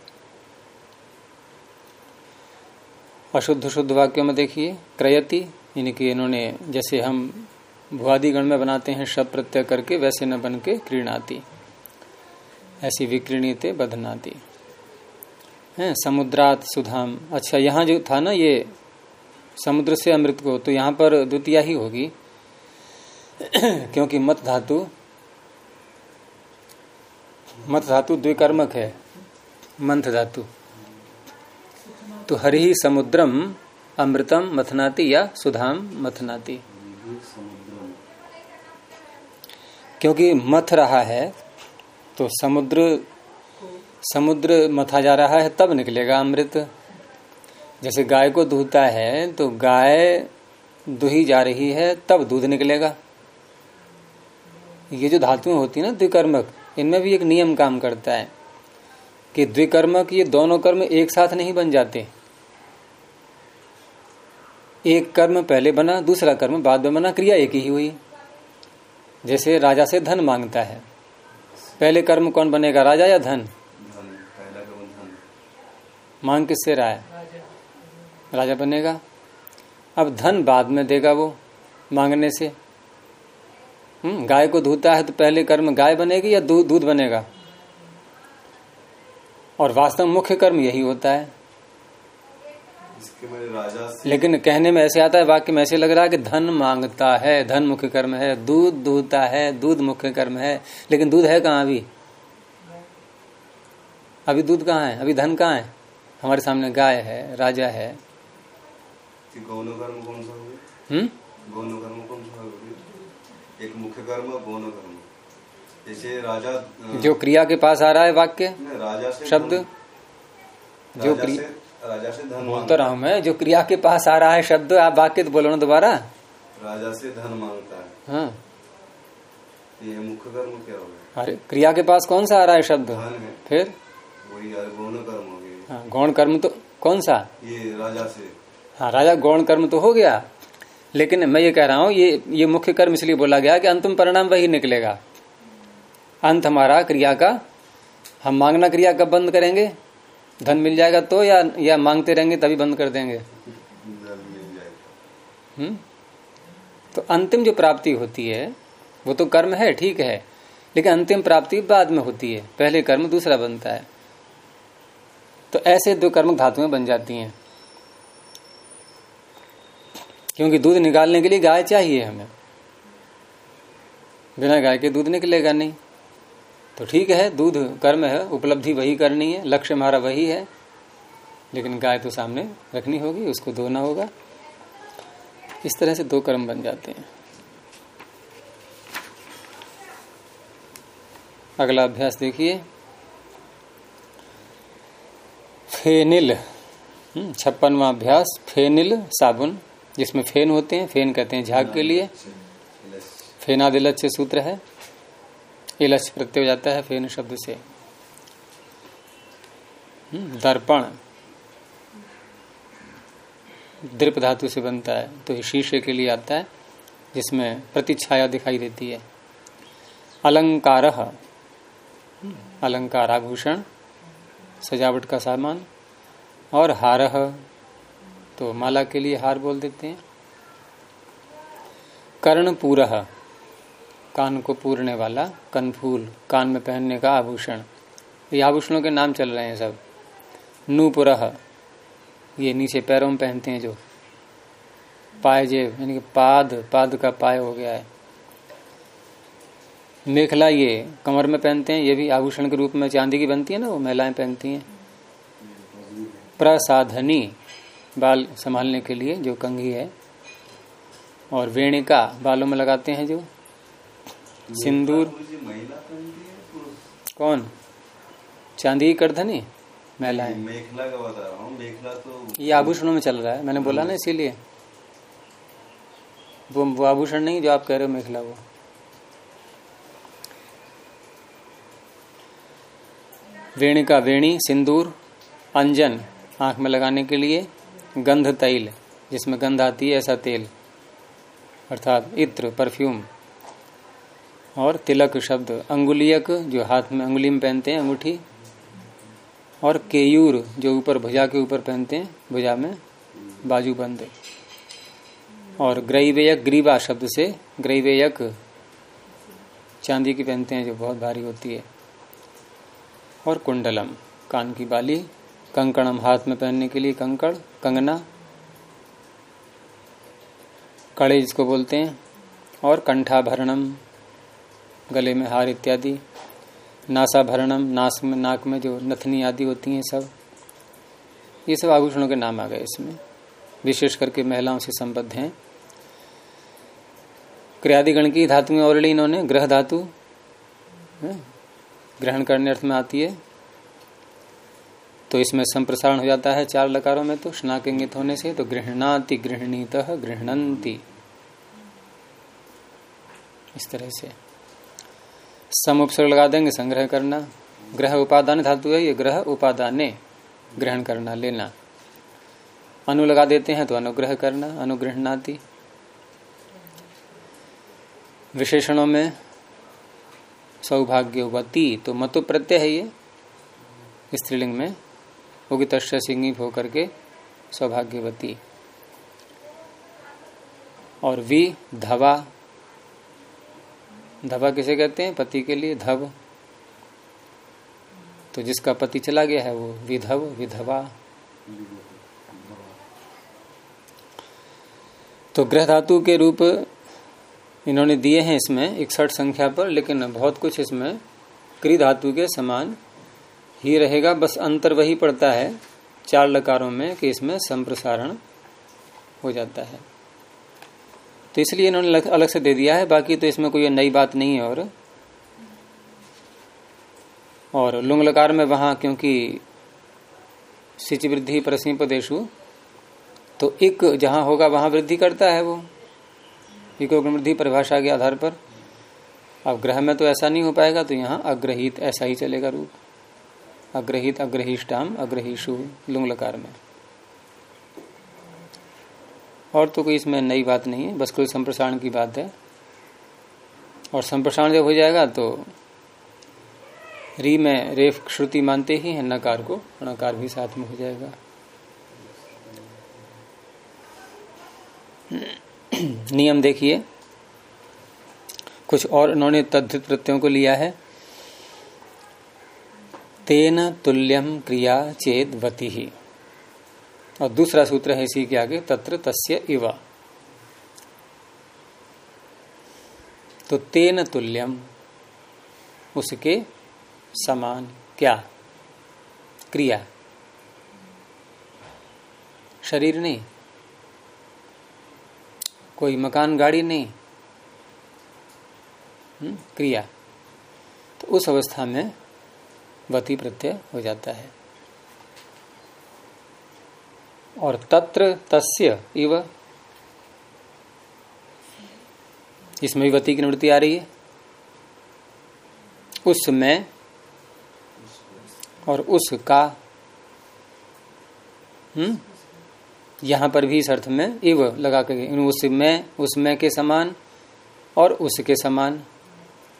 अशुद्ध शुद्ध वाक्यों में देखिए, क्रयति। यानी कि इन्होंने जैसे हम भुआदि गण में बनाते हैं शब्द प्रत्यय करके वैसे न बन के क्रीणाती। ऐसी विक्रीणीते बधनाती। है, समुद्रात सुधाम। अच्छा यहाँ जो था ना ये समुद्र से अमृत को तो यहाँ पर द्वितीय ही होगी। [CLEARS THROAT] क्योंकि मत धातु मत धातु द्विकर्मक है, मंथ धातु। तो हरि समुद्रम अमृतम मथनाती या सुधाम मथनाती। क्योंकि मथ रहा है तो समुद्र समुद्र मथा जा रहा है, तब निकलेगा अमृत। जैसे गाय को दूहता है तो गाय दुही जा रही है, तब दूध निकलेगा। ये जो धातुएँ होती है ना, द्विकर्मक, इनमें भी एक नियम काम करता है कि द्विकर्मक ये दोनों कर्म एक साथ नहीं बन जाते। एक कर्म पहले बना, दूसरा कर्म बाद में बना, क्रिया एक ही हुई। जैसे राजा से धन माँगता है। पहले कर्म कौन बनेगा, राजा या धन? मांग किससे रहा है? राजा बनेगा। अब धन बाद में देगा वो मांगने से। हम्म गाय को धूता है तो पहले कर्म गाय बनेगी या दूध दूध बनेगा? और वास्तव मुख्य कर्म यही होता है। लेकिन कहने में ऐसे आता है वाक्य में ऐसे लग रहा है कि धन माँगता है धन मुख्य कर्म है दूध दूहता है दूध मुख्य कर्म है। लेकिन दूध है कहाँ अभी? अभी दूध कहाँ है? अभी धन कहाँ है? हमारे सामने गाय है राजा है। गौण कर्म कौन सा हम्म? गौण कर्म कौन सा एक मुख्य कर्म गौण कर्म। जैसे राजा जो क्रिया के पास आ रहा है वाक्य राजा से शब्द? जो क्रिया राजा से धन बोल माँगता तो रहा हूँ मैं जो क्रिया के पास आ रहा है शब्द आप वाक्य तो बोलो ना दोबारा। राजा से धन माँगता है। हाँ। ये मुख्य कर्म क्या हो गया? अरे क्रिया के पास कौन सा आ रहा है शब्द? धन है। फिर? वही गौण कर्म हो गए हाँ, गौण कर्म तो कौन सा? ये राजा से। हाँ राजा गौण कर्म तो हो गया। लेकिन मैं ये कह रहा हूँ ये ये मुख्य कर्म इसलिए बोला गया कि अंतिम परिणाम वही निकलेगा। अंत हमारा क्रिया का हम मांगना क्रिया कब बंद करेंगे? धन मिल जाएगा तो या या मांगते रहेंगे तभी बंद कर देंगे? हम्म? तो अंतिम जो प्राप्ति होती है, वो तो कर्म है, ठीक है, लेकिन अंतिम प्राप्ति बाद में होती है। पहले कर्म, दूसरा बनता है। तो ऐसे दो कर्म धातुएँ बन जाती हैं। क्योंकि दूध निकालने के लिए गाय चाहिए हमें। बिना गाय के दूध निकलेगा नहीं। तो ठीक है दूध कर्म है उपलब्धि वही करनी है लक्ष्य हमारा वही है लेकिन गाय तो सामने रखनी होगी उसको धोना होगा। इस तरह से दो कर्म बन जाते हैं। अगला अभ्यास देखिए। फेनिल हम्म, छप्पनवा अभ्यास फेनिल साबुन जिसमें फेन होते हैं फेन कहते हैं झाग के लिए। फेनादिलच से सूत्र है। इलच प्रत्यय हो जाता है फेन शब्द से। हम्म, दर्पण। दृप धातु से बनता है तो ये शीशे के लिए आता है जिसमें प्रतिछाया दिखाई देती है। अलंकार। अलंकार आभूषण सजावट का सामान और हार। तो माला के लिए हार बोल देते हैं। कर्णपूर। कान को पूरने वाला कनफूल, कान में पहनने का आभूषण। ये आभूषणों के नाम चल रहे हैं सब। नूपुर ये नीचे पैरों में पहनते हैं जो। पायजेब, यानी कि पाद पाद का पाय हो गया है। मेखला ये कमर में पहनते हैं, ये भी आभूषण के रूप में चांदी की बनती है ना, वो महिलाएँ पहनती हैं। प्रसाधनी, बाल संभालने के लिए जो कंघी है, और वेणिका, बालों में लगाते हैं जो। सिंदूर। कौन? चांदी की करधनी? महिलाएँ मेखला का बता रहा हूँ मेखला तो ये आभूषणों में चल रहा है मैंने बोला ना इसीलिए। वो वो आभूषण नहीं जो आप कह रहे हो मेखला वो। वेणी का वेणी सिंदूर अंजन आँख में लगाने के लिए गंध तैल जिसमें गंध आती है ऐसा तेल अर्थात इत्र परफ्यूम। और तिलक शब्द, अंगुलियक जो हाथ में, अंगुली में पहनते हैं, अंगूठी, और केयूर जो ऊपर भुजा के ऊपर पहनते हैं, भुजा में बाजू बंद। और ग्रैवेयक, ग्रीवा शब्द से ग्रैवेयक चांदी की पहनते हैं, जो बहुत भारी होती है। और कुंडलम, कान की बाली, कंकणम हाथ में पहनने के लिए कंकड़ कंगना, कड़े जिसको बोलते हैं, और कंठाभरणम। गले में हार इत्यादि, नासाभरणम नाक में नाक में जो नथनी आदि होती हैं सब, ये सब आभूषणों के नाम आ गए इसमें। विशेष करके महिलाओं से संबद्ध हैं। क्रियादिगण की धातु में ऑलरेडी इन्होंने, ग्रह धातु ग्रहण करने अर्थ में आती है। तो इसमें संप्रसारण हो जाता है चार लकारों में तो स्नाकिंगित होने से तो गृहणाति गृहणीत गृहणंती। इस तरह से। सम उपसर्ग लगा देंगे, संग्रह करना। ग्रह उपादान धातु है ये, ग्रह उपादाने ग्रहण करना, लेना। अनु लगा देते हैं तो अनुग्रह करना अनुग्रहणाति विशेषणों में सौभाग्यवती तो मतु प्रत्यय है ये। स्त्रीलिंग में उगित सिंगी हो करके सौभाग्यवती। और वी, धवा धवा किसे कहते हैं? पति के लिए धब तो जिसका पति चला गया है वो विधव, विधवा। तो ग्रह धातु के रूप इन्होंने दिए हैं इसमें इकसठ संख्या पर, लेकिन बहुत कुछ इसमें क्री धातु के समान ही रहेगा। बस अंतर वही पड़ता है चार लकारों में कि इसमें संप्रसारण हो जाता है। तो इसलिए इन्होंने अलग से दे दिया है, बाकी तो इसमें कोई नई बात नहीं है और और लुंग लकार में वहाँ, क्योंकि सिच वृद्धि परसी प्रदेशु तो एक जहाँ होगा, वहाँ वृद्धि करता है वो। इको वृद्धि परिभाषा के आधार पर। अब ग्रह में तो ऐसा नहीं हो पाएगा तो यहाँ अग्रहित ऐसा ही चलेगा रूप। अग्रहित अग्रहिष्टाम अग्रहिशु लुंग लकार में। और तो कोई इसमें नई बात नहीं है, बस कोई संप्रसारण की बात है। और संप्रसारण जब हो जाएगा तो री में रेफ श्रुति मानते ही है, नकार को नकार भी साथ में हो जाएगा। नियम देखिए। कुछ और उन्होंने तद्धित प्रत्ययों को लिया है। तेन तुल्यम क्रिया चेत वती। ही और दूसरा सूत्र है इसी के आगे तत्र तस्य इव। तो तेन तुल्यम उसके समान क्या? क्रिया। शरीर नहीं। कोई मकान गाड़ी नहीं। हम्म, क्रिया। तो उस अवस्था में वती प्रत्यय हो जाता है। और तत्र तस्य इव। इसमें वती की निवृत्ति आ रही है। उसमें और उसका हम्म यहाँ पर भी इस अर्थ में इव लगा कर उसमें उसमें के समान और उसके समान।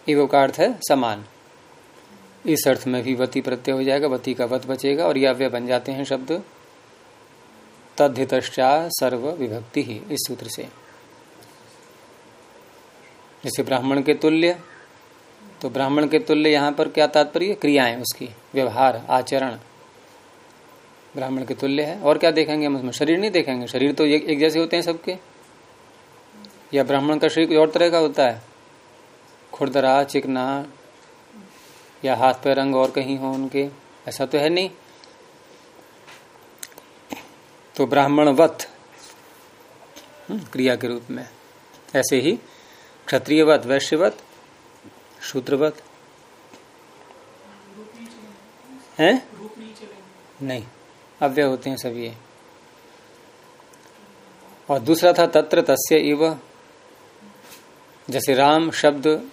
इव का अर्थ है समान। इस अर्थ में भी वती प्रत्यय हो जाएगा, वती का वत बचेगा और यह अव्यय बन जाते हैं शब्द। तद्धित सर्व विभक्ति ही इस सूत्र से। जैसे ब्राह्मण के तुल्य तो ब्राह्मण के तुल्य यहाँ पर क्या तात्पर्य? क्रियाएँ उसकी, व्यवहार, आचरण। ब्राह्मण के तुल्य है, और क्या देखेंगे हम उसमें? शरीर नहीं देखेंगे। शरीर तो एक जैसे होते हैं सबके। या ब्राह्मण का शरीर कोई और तरह का होता है? खुरदरा, चिकना, या हाथ पैर रंग और कहीं हो उनके, ऐसा तो है नहीं। तो ब्राह्मण वत हम्म, क्रिया के रूप में। ऐसे ही क्षत्रियवत वैश्यवत शूद्रवत। है? नहीं अव्यय होते हैं सभी ये। और दूसरा था तत्र तस्य इव। जैसे राम शब्द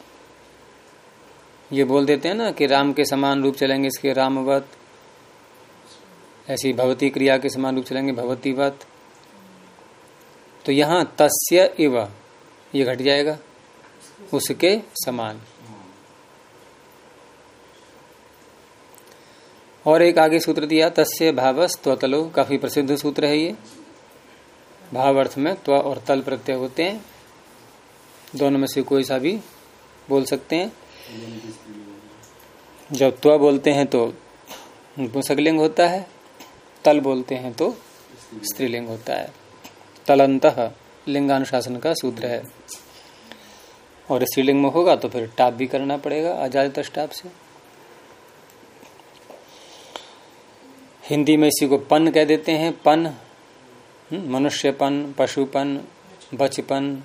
ये बोल देते हैं ना कि राम के समान रूप चलेंगे इसके रामवत। ऐसी भवती क्रिया के समान रूप चलेंगे, भवती वत तो यहाँ तस्य इव, ये घट जाएगा, उसके समान। और एक आगे सूत्र दिया, तस्य भाव स्वतलो, काफ़ी प्रसिद्ध सूत्र है ये। भाव अर्थ में त्व और तल प्रत्यय होते हैं। दोनों में से कोई सा भी बोल सकते हैं। जब त्व बोलते हैं तो पुंसकलिंग होता है। तल बोलते हैं तो स्त्रीलिंग होता है। तलंत लिंगानुशासन का सूत्र है। और स्त्रीलिंग में होगा तो फिर टाप भी करना पड़ेगा आज़ाद टाप से। हिंदी में इसी को पन कह देते हैं पन। हम्म, मनुष्यपन पशुपन बचपन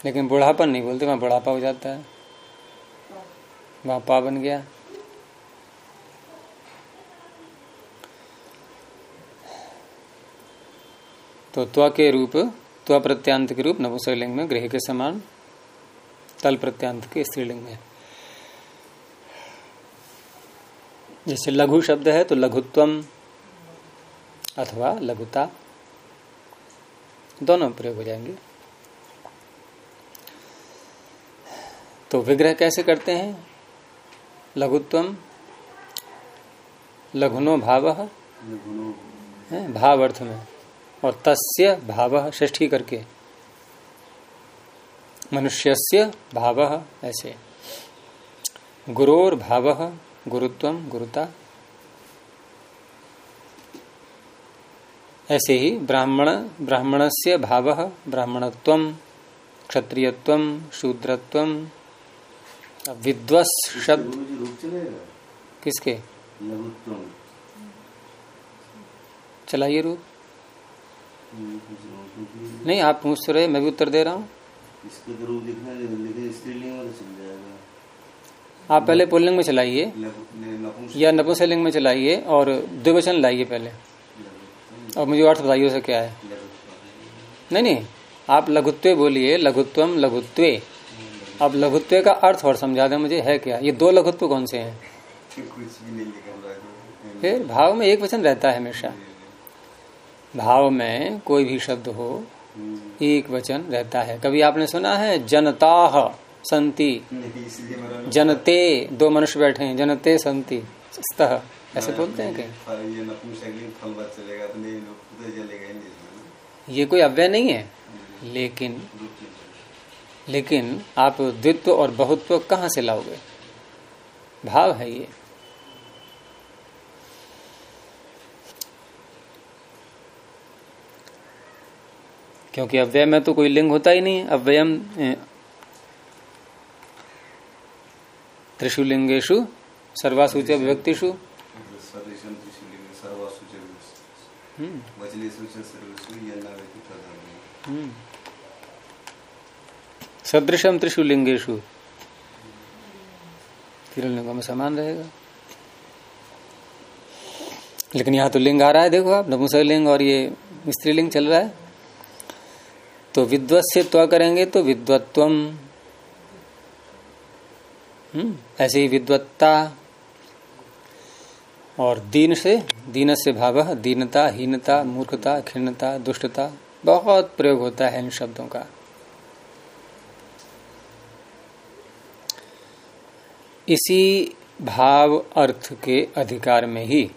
लेकिन बुढ़ापन नहीं बोलते वहाँ बुढ़ापा हो जाता है। वहाँ पा बन गया। तो त्व के रूप त्व प्रत्यांत के रूप नपुंसकलिंग में गृह के समान तल प्रत्यांत के स्त्रीलिंग में। जैसे लघु शब्द है तो लघुत्वम अथवा लघुता। दोनों प्रयोग हो जाएँगे। तो विग्रह कैसे करते हैं? लघुत्वम लघुनो भाव है भाव अर्थ में। और तस्य भाव ष्ठी करके। मनुष्यस्य भाव ऐसे। गुरोर भाव गुरुत्वम गुरुता। ऐसे ही ब्राह्मण ब्राह्मण से भाव ब्राह्मणत्व क्षत्रियत्व शूद्रत्व। विद्वस शब्द किसके? चलाइए रूप। नहीं आप पूछ रहे मैं भी उत्तर दे रहा हूँ। आप पहले पुल्लिंग में चलाइए। या नपुंसकलिंग में चलाइए और द्विवचन लाइए पहले। और मुझे अर्थ बताइए उसे क्या है? नहीं नहीं आप लघुत्व बोलिए लघुत्वम लघुत्वे। अब लघुत्व का अर्थ और समझा दें मुझे है क्या? ये दो लघुत्व कौन से है। फिर भाव में एक वचन रहता है हमेशा। भाव में कोई भी शब्द हो, एक वचन रहता है। कभी आपने सुना है, जनता संति? जनते, दो मनुष्य बैठे हैं, जनते, संति, स्तः। ऐसे बोलते हैं कहीं ये कोई अव्यय नहीं है। लेकिन लेकिन आप द्वित्व और बहुत्व कहाँ से लाओगे? भाव है ये। क्योंकि अव्यय में तो कोई लिंग होता ही नहीं अव्ययम त्रिशु लिंगेशु सर्वासूच विभक्तिषु सदृशम त्रिशु लिंगेशु तीनों लिंगों में समान रहेगा। लेकिन यहाँ तो लिंग आ रहा है देखो आप नपुंसक लिंग और ये स्त्रीलिंग चल रहा है। तो विद्वत से त्व करेंगे तो विद्वत्वम। हम्म ऐसे ही विद्वत्ता और दीन से दीन से भाव, दीनता, हीनता, मूर्खता, खिन्नता, दुष्टता, बहुत प्रयोग होता है इन शब्दों का। इसी भाव अर्थ के अधिकार में ही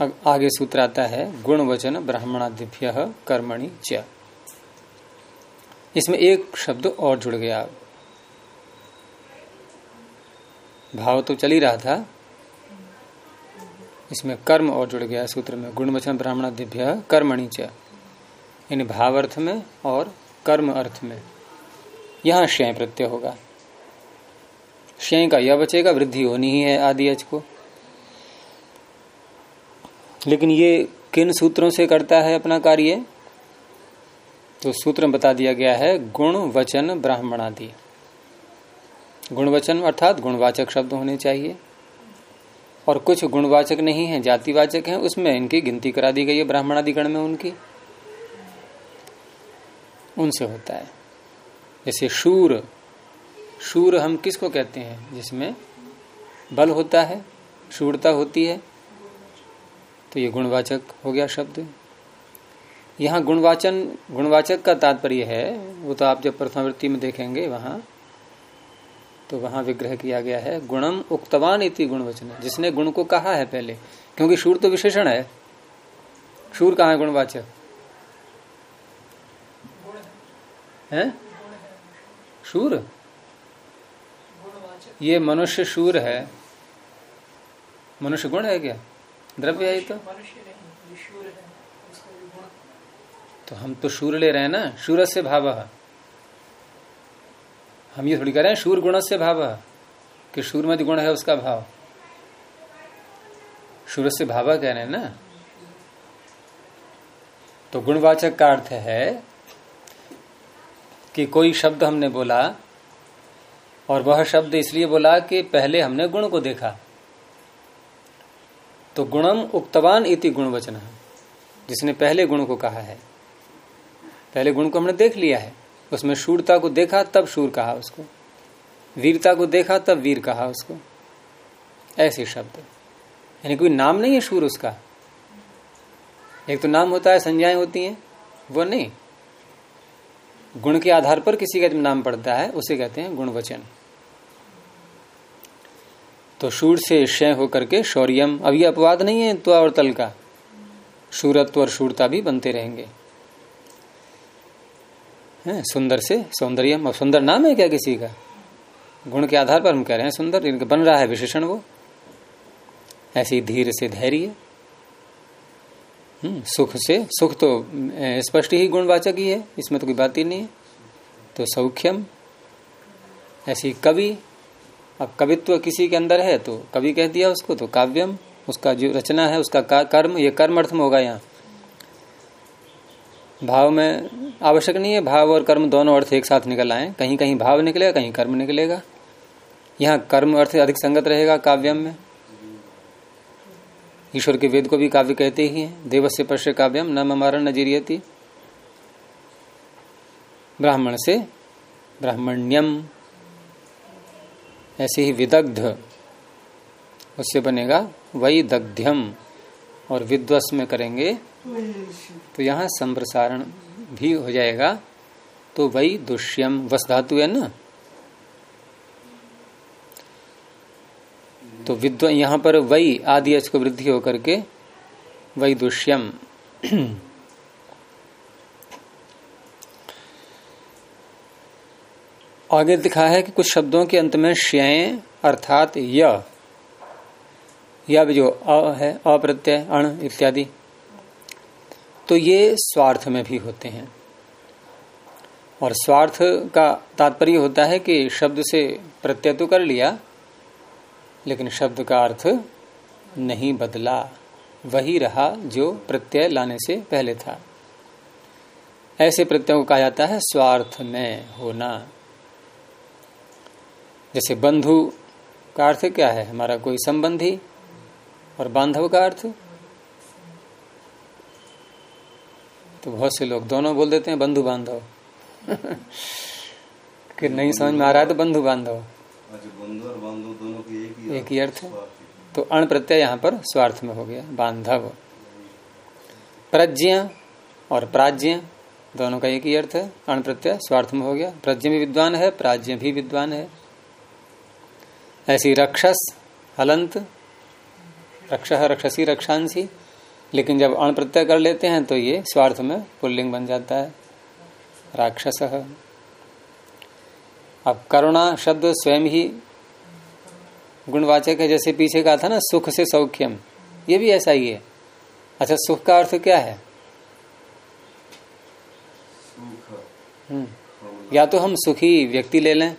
आगे सूत्र आता है गुण वचन ब्राह्मणादिभ्य कर्मणि च। इसमें एक शब्द और जुड़ गया। भाव तो चल ही रहा था। इसमें कर्म और जुड़ गया सूत्र में गुण वचन ब्राह्मणादिभ्य कर्मणि च। यानी भाव अर्थ में और कर्म अर्थ में। यहाँ श्यय प्रत्यय होगा। श्यय का यह बचेगा, वृद्धि होनी ही है आदि अच को। लेकिन ये किन सूत्रों से करता है अपना कार्य? तो सूत्र में बता दिया गया है, गुण, वचन, ब्राह्मणादि। गुणवचन अर्थात गुणवाचक शब्द होने चाहिए। और कुछ गुणवाचक नहीं है, जातिवाचक हैं, उसमें इनकी गिनती करा दी गई है ब्राह्मणादि गण में उनकी। उनसे होता है। जैसे शूर। शूर हम किसको कहते हैं? जिसमें बल होता है, शूरता होती है तो ये गुणवाचक हो गया शब्द। यहाँ गुणवाचन, गुणवाचक का तात्पर्य है, वो तो आप जब प्रथमावृत्ति में देखेंगे वहाँ तो वहाँ विग्रह किया गया है, गुणम उक्तवान इति गुणवचन। जिसने गुण को कहा है पहले, क्योंकि शूर तो विशेषण है। शूर कहा है गुणवाचक? है? शूर? ये मनुष्य शूर है। मनुष्य गुण है क्या? द्रव्य है तो। तो हम तो शूर ले रहे हैं ना शूर से भाव। हम ये थोड़ी कह रहे हैं, शूर गुण से भाव, कि शूर में जो गुण है उसका भाव। शूर से भावा कह रहे हैं ना। तो गुणवाचक का अर्थ है कि कोई शब्द हमने बोला, और वह शब्द इसलिए बोला कि पहले हमने गुण को देखा। तो गुणम उक्तवान इति गुणवचन जिसने पहले गुण को कहा है। पहले गुण को हमने देख लिया है, उसमें शूरता को देखा, तब शूर कहा उसको। वीरता को देखा, तब वीर कहा उसको। ऐसे शब्द। यानी कोई नाम नहीं है शूर उसका। एक तो नाम होता है, संज्ञाएँ होती हैं, वो नहीं। गुण के आधार पर किसी का जब नाम पड़ता है, उसे कहते हैं गुणवचन। तो शूर से क्षय होकर के शौर्यम। अभी अपवाद नहीं है त्वा और तल का। शूरत्व और शूरता भी बनते रहेंगे। है सुंदर से सौंदर्यम। और सुंदर नाम है क्या किसी का? गुण के आधार पर हम कह रहे हैं सुंदर इनका बन रहा है विशेषण वो। ऐसी धीर से धैर्य। हम्म, सुख से सुख तो स्पष्ट ही गुणवाचक ही है इसमें तो कोई बात ही नहीं है। तो सौख्यम ऐसी कवि अब कवित्व किसी के अंदर है तो कवि कह दिया उसको तो काव्यम, उसका जो रचना है, उसका कर्म, ये कर्म अर्थ में होगा यहाँ। भाव में आवश्यक नहीं है, भाव और कर्म दोनों अर्थ एक साथ निकल आए। कहीं कहीं भाव निकलेगा, कहीं कर्म निकलेगा। यहाँ कर्म अर्थ अधिक संगत रहेगा काव्यम में। ईश्वर के वेद को भी काव्य कहते ही हैं। देवस्य पश्य काव्यम, न ममारण न जीरियति। ब्राह्मण से ब्राह्मण्यम। ऐसे ही विदग्ध उससे बनेगा वही दग्ध्यम और विद्वस में करेंगे तो यहाँ संप्रसारण भी हो जाएगा। तो वही दुष्यम वस धातु है ना? तो विद्व यहाँ पर वही आदि को वृद्धि होकर के वही दुष्यम। आगे दिखा है कि कुछ शब्दों के अंत में श्यय अर्थात य। या भी जो अ है, अप्रत्यय, अण इत्यादि। तो ये स्वार्थ में भी होते हैं। और स्वार्थ का तात्पर्य होता है कि शब्द से प्रत्यय तो कर लिया, लेकिन शब्द का अर्थ नहीं बदला। वही रहा जो प्रत्यय लाने से पहले था। ऐसे प्रत्ययों को कहा जाता है स्वार्थ में होना। जैसे बंधु का अर्थ क्या है? हमारा कोई संबंधी और बांधव का अर्थ? तो बहुत से लोग दोनों बोल देते हैं बंधु बांधव। [LAUGHS] कि नहीं समझ में आ रहा है तो बंधु बांधव। बंधु और बांधव दोनों की एक ही एक ही अर्थ है। तो अण प्रत्यय यहाँ पर स्वार्थ में हो गया बांधव। प्रज्ञ और प्राज्ञ दोनों का एक ही अर्थ है। अण प्रत्यय स्वार्थ में हो गया। प्रज्ञ भी विद्वान है प्राज्ञ भी विद्वान है। ऐसी रक्षस हलंत रक्ष रक्षसी रक्षांसी लेकिन जब अण प्रत्यय कर लेते हैं तो ये स्वार्थ में पुल्लिंग बन जाता है। राक्षस। अब करुणा शब्द स्वयं ही गुणवाचक है जैसे पीछे का था ना सुख से सौख्यम। ये भी ऐसा ही है। अच्छा सुख का अर्थ क्या है? हम्म। या तो हम सुखी व्यक्ति ले लें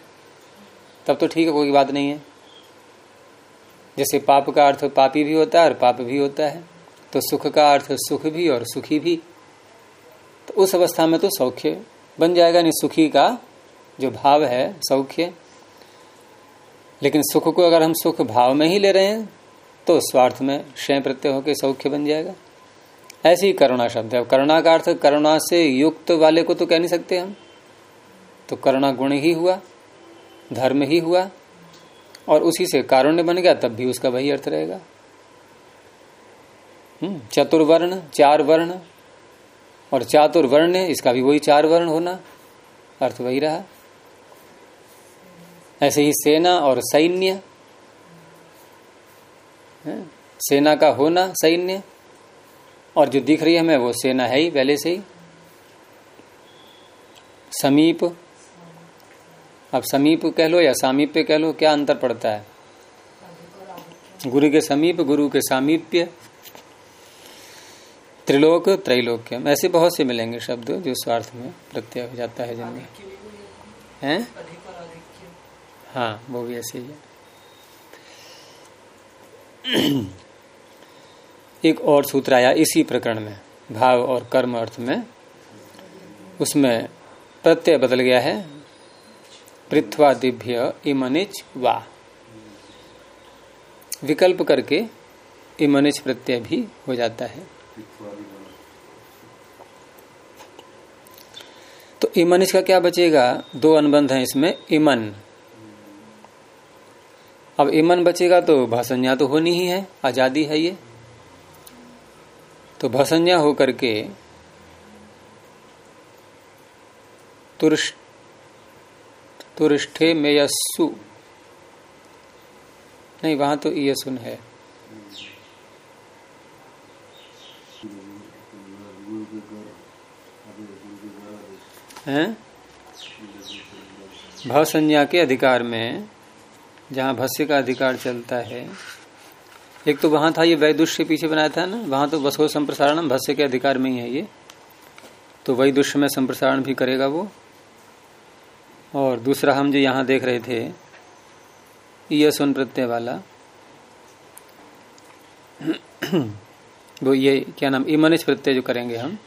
तब तो ठीक है कोई बात नहीं है। जैसे पाप का अर्थ पापी भी होता है और पाप भी होता है तो सुख का अर्थ सुख भी और सुखी भी। तो उस अवस्था में तो सौख्य बन जाएगा, नहीं सुखी का जो भाव है सौख्य। लेकिन सुख को अगर हम सुख भाव में ही ले रहे हैं तो स्वार्थ में क्षय प्रत्यय होकर सौख्य बन जाएगा। ऐसी ही करुणा शब्द है। करुणा का अर्थ करुणा से युक्त वाले को तो कह नहीं सकते हम। तो करुणा गुण ही हुआ, धर्म ही हुआ और उसी से कारुण्य बन गया तब भी उसका वही अर्थ रहेगा। हम्म, चतुर्वर्ण चार वर्ण और चातुर्वर्ण इसका भी वही चार वर्ण होना अर्थ वही रहा। ऐसे ही सेना और सैन्य सेना का होना सैन्य और जो दिख रही है हमें वो सेना है ही पहले से ही। समीप अब समीप कह लो या सामीप्य कह लो, क्या अंतर पड़ता है? गुरु के समीप, गुरु के सामीप्य। त्रिलोक त्रैलोक्यम ऐसे बहुत से मिलेंगे शब्द जो स्वार्थ में प्रत्यय हो जाता है जिनमें हैं? हाँ वो भी ऐसे ही है। [CLEARS THROAT] एक और सूत्र आया इसी प्रकरण में। भाव और कर्म अर्थ में। उसमें प्रत्यय बदल गया है। पृथ्वादिभ्य इमनिच वा। विकल्प करके इमनिच प्रत्यय भी हो जाता है। तो इमनिच का क्या बचेगा? दो अनुबंध है इसमें, इमन। अब इमन बचेगा तो भाषणया तो होनी ही है, आज़ादी है ये। तो भसन्या होकर के तुरिष्ठे मेयस्सु। नहीं, वहाँ तो सुन है। हैं? भवसंज्ञा के अधिकार में, जहाँ भस्य का अधिकार चलता है। एक तो वहाँ था ये वैदुष्य पीछे बनाया था ना, वहाँ तो बसो संप्रसारण भस्य के अधिकार में ही है ये। तो वैदुष्य में संप्रसारण भी करेगा वो। और दूसरा हम जो यहाँ देख रहे थे, ये सुन प्रत्यय वाला, [CLEARS THROAT] वो ये क्या नाम, इमनिश प्रत्यय जो करेंगे हम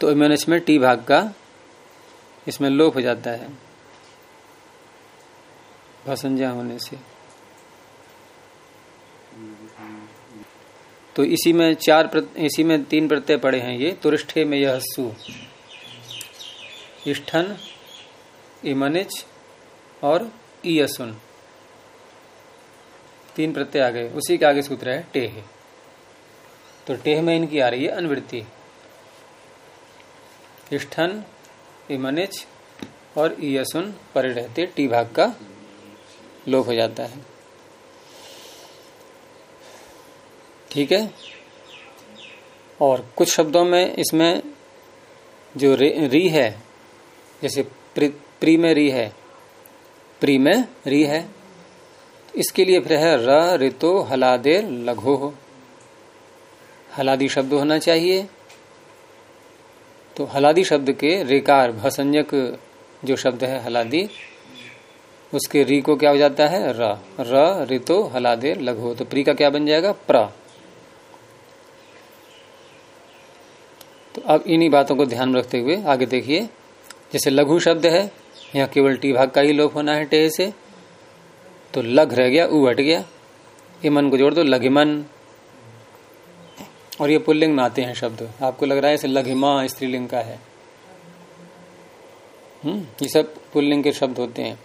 तो इमनिश में टी भाग का इसमें लोप हो जाता है। भसंजा होने से। तो इसी में चार इसी में तीन प्रत्यय पड़े हैं ये, तुरिष्ठे में यह सु इष्ठन इमनिच और ईयसुन तीन प्रत्यय आ गए। उसी के आगे सूत्र है टेह। तो टेह में इनकी आ रही है अनवृत्ति। इष्ठन, इमनिच और ईयसुन परे रहते टी भाग का लोप हो जाता है। ठीक है? और कुछ शब्दों में इसमें जो री है, जैसे प्री में री है। प्री में री है। इसके लिए फिर है र, ऋतो, हलादे, लघो। हो हलादी शब्द होना चाहिए। तो हलादी शब्द के रेकार भसंजक जो शब्द है हलादी, उसके री को क्या हो जाता है? र। र, ऋतो, हलादे, लघो। तो प्री का क्या बन जाएगा? प्र। तो अब इन्हीं बातों को ध्यान रखते हुए आगे देखिए। जैसे लघु शब्द है यहाँ केवल टी भाग का ही लोप होना है टे से। तो लघ रह गया, ऊ हट गया। इमन को जोड़ दो, लघिमन। और ये पुल्लिंग में आते हैं शब्द। आपको लग रहा है इसे लघिमा स्त्रीलिंग का है। हम्म ये सब पुल्लिंग के शब्द होते हैं।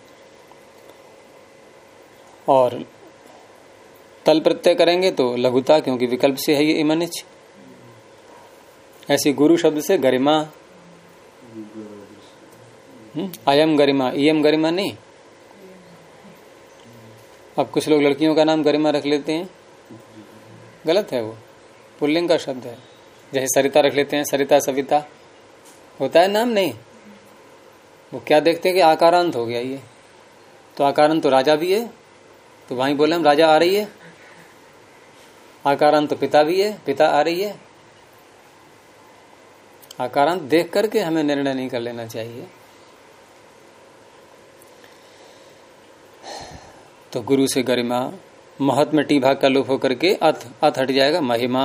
और तल प्रत्यय करेंगे तो लघुता, क्योंकि विकल्प से है ये इमनिच। ऐसी गुरु शब्द से गरिमा। अयम गरिमा इम गरिमा नहीं। अब कुछ लोग लड़कियों का नाम गरिमा रख लेते हैं। गलत है वो। पुल्लिंग का शब्द है। जैसे सरिता रख लेते हैं, सरिता सविता। होता है नाम नहीं। वो क्या देखते हैं कि आकारांत हो गया ये। तो आकारांत तो राजा भी है। तो वहीं बोले हम, राजा आ रही है। आकारांत तो पिता भी है, पिता आ रही है। आकारांत देख करके हमें निर्णय नहीं कर लेना चाहिए। तो गुरु से गरिमा, महत में टी भाग का लोप होकर के अथ अथ हट जाएगा महिमा।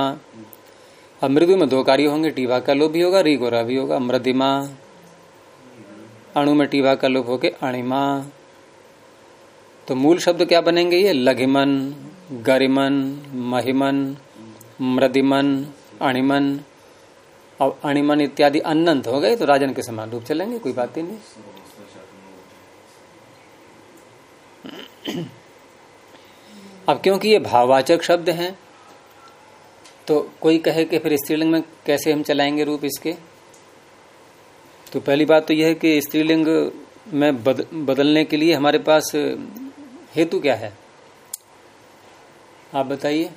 अब मृदु में दो कार्य होंगे, टी भाग का लोप भी होगा री गोरा भी होगा, मृदिमा। अणु में टी भाग का लोप होके अणिमा। तो मूल शब्द क्या बनेंगे ये? लघिमन, गरिमन, महिमन, मृदिमन, अणिमन। और अणिमन इत्यादि अनंत हो गए तो राजन के समान रूप चलेंगे, कोई बात ही नहीं। अब क्योंकि ये भाववाचक शब्द हैं तो कोई कहे कि फिर स्त्रीलिंग में कैसे हम चलाएँगे रूप इसके? तो पहली बात तो यह है कि स्त्रीलिंग में बद, बदलने के लिए हमारे पास हेतु क्या है? आप बताइए।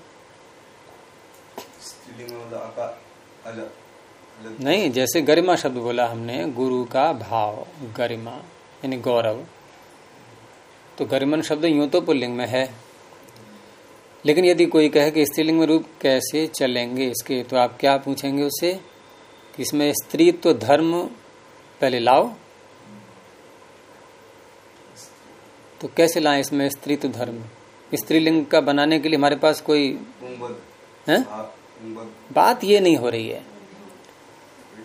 मतलब नहीं जैसे गरिमा शब्द बोला हमने गुरु का भाव गरिमा यानी गौरव। तो गरिमन शब्द यूँ तो पुल्लिंग में है। लेकिन यदि कोई कहे कि स्त्रीलिंग में रूप कैसे चलेंगे इसके तो आप क्या पूछेंगे उससे कि इसमें स्त्रीत्व तो धर्म पहले लाओ। तो कैसे लाएँ इसमें स्त्रीत्व तो धर्म स्त्रीलिंग का बनाने के लिए हमारे पास कोई है? बात ये नहीं हो रही है।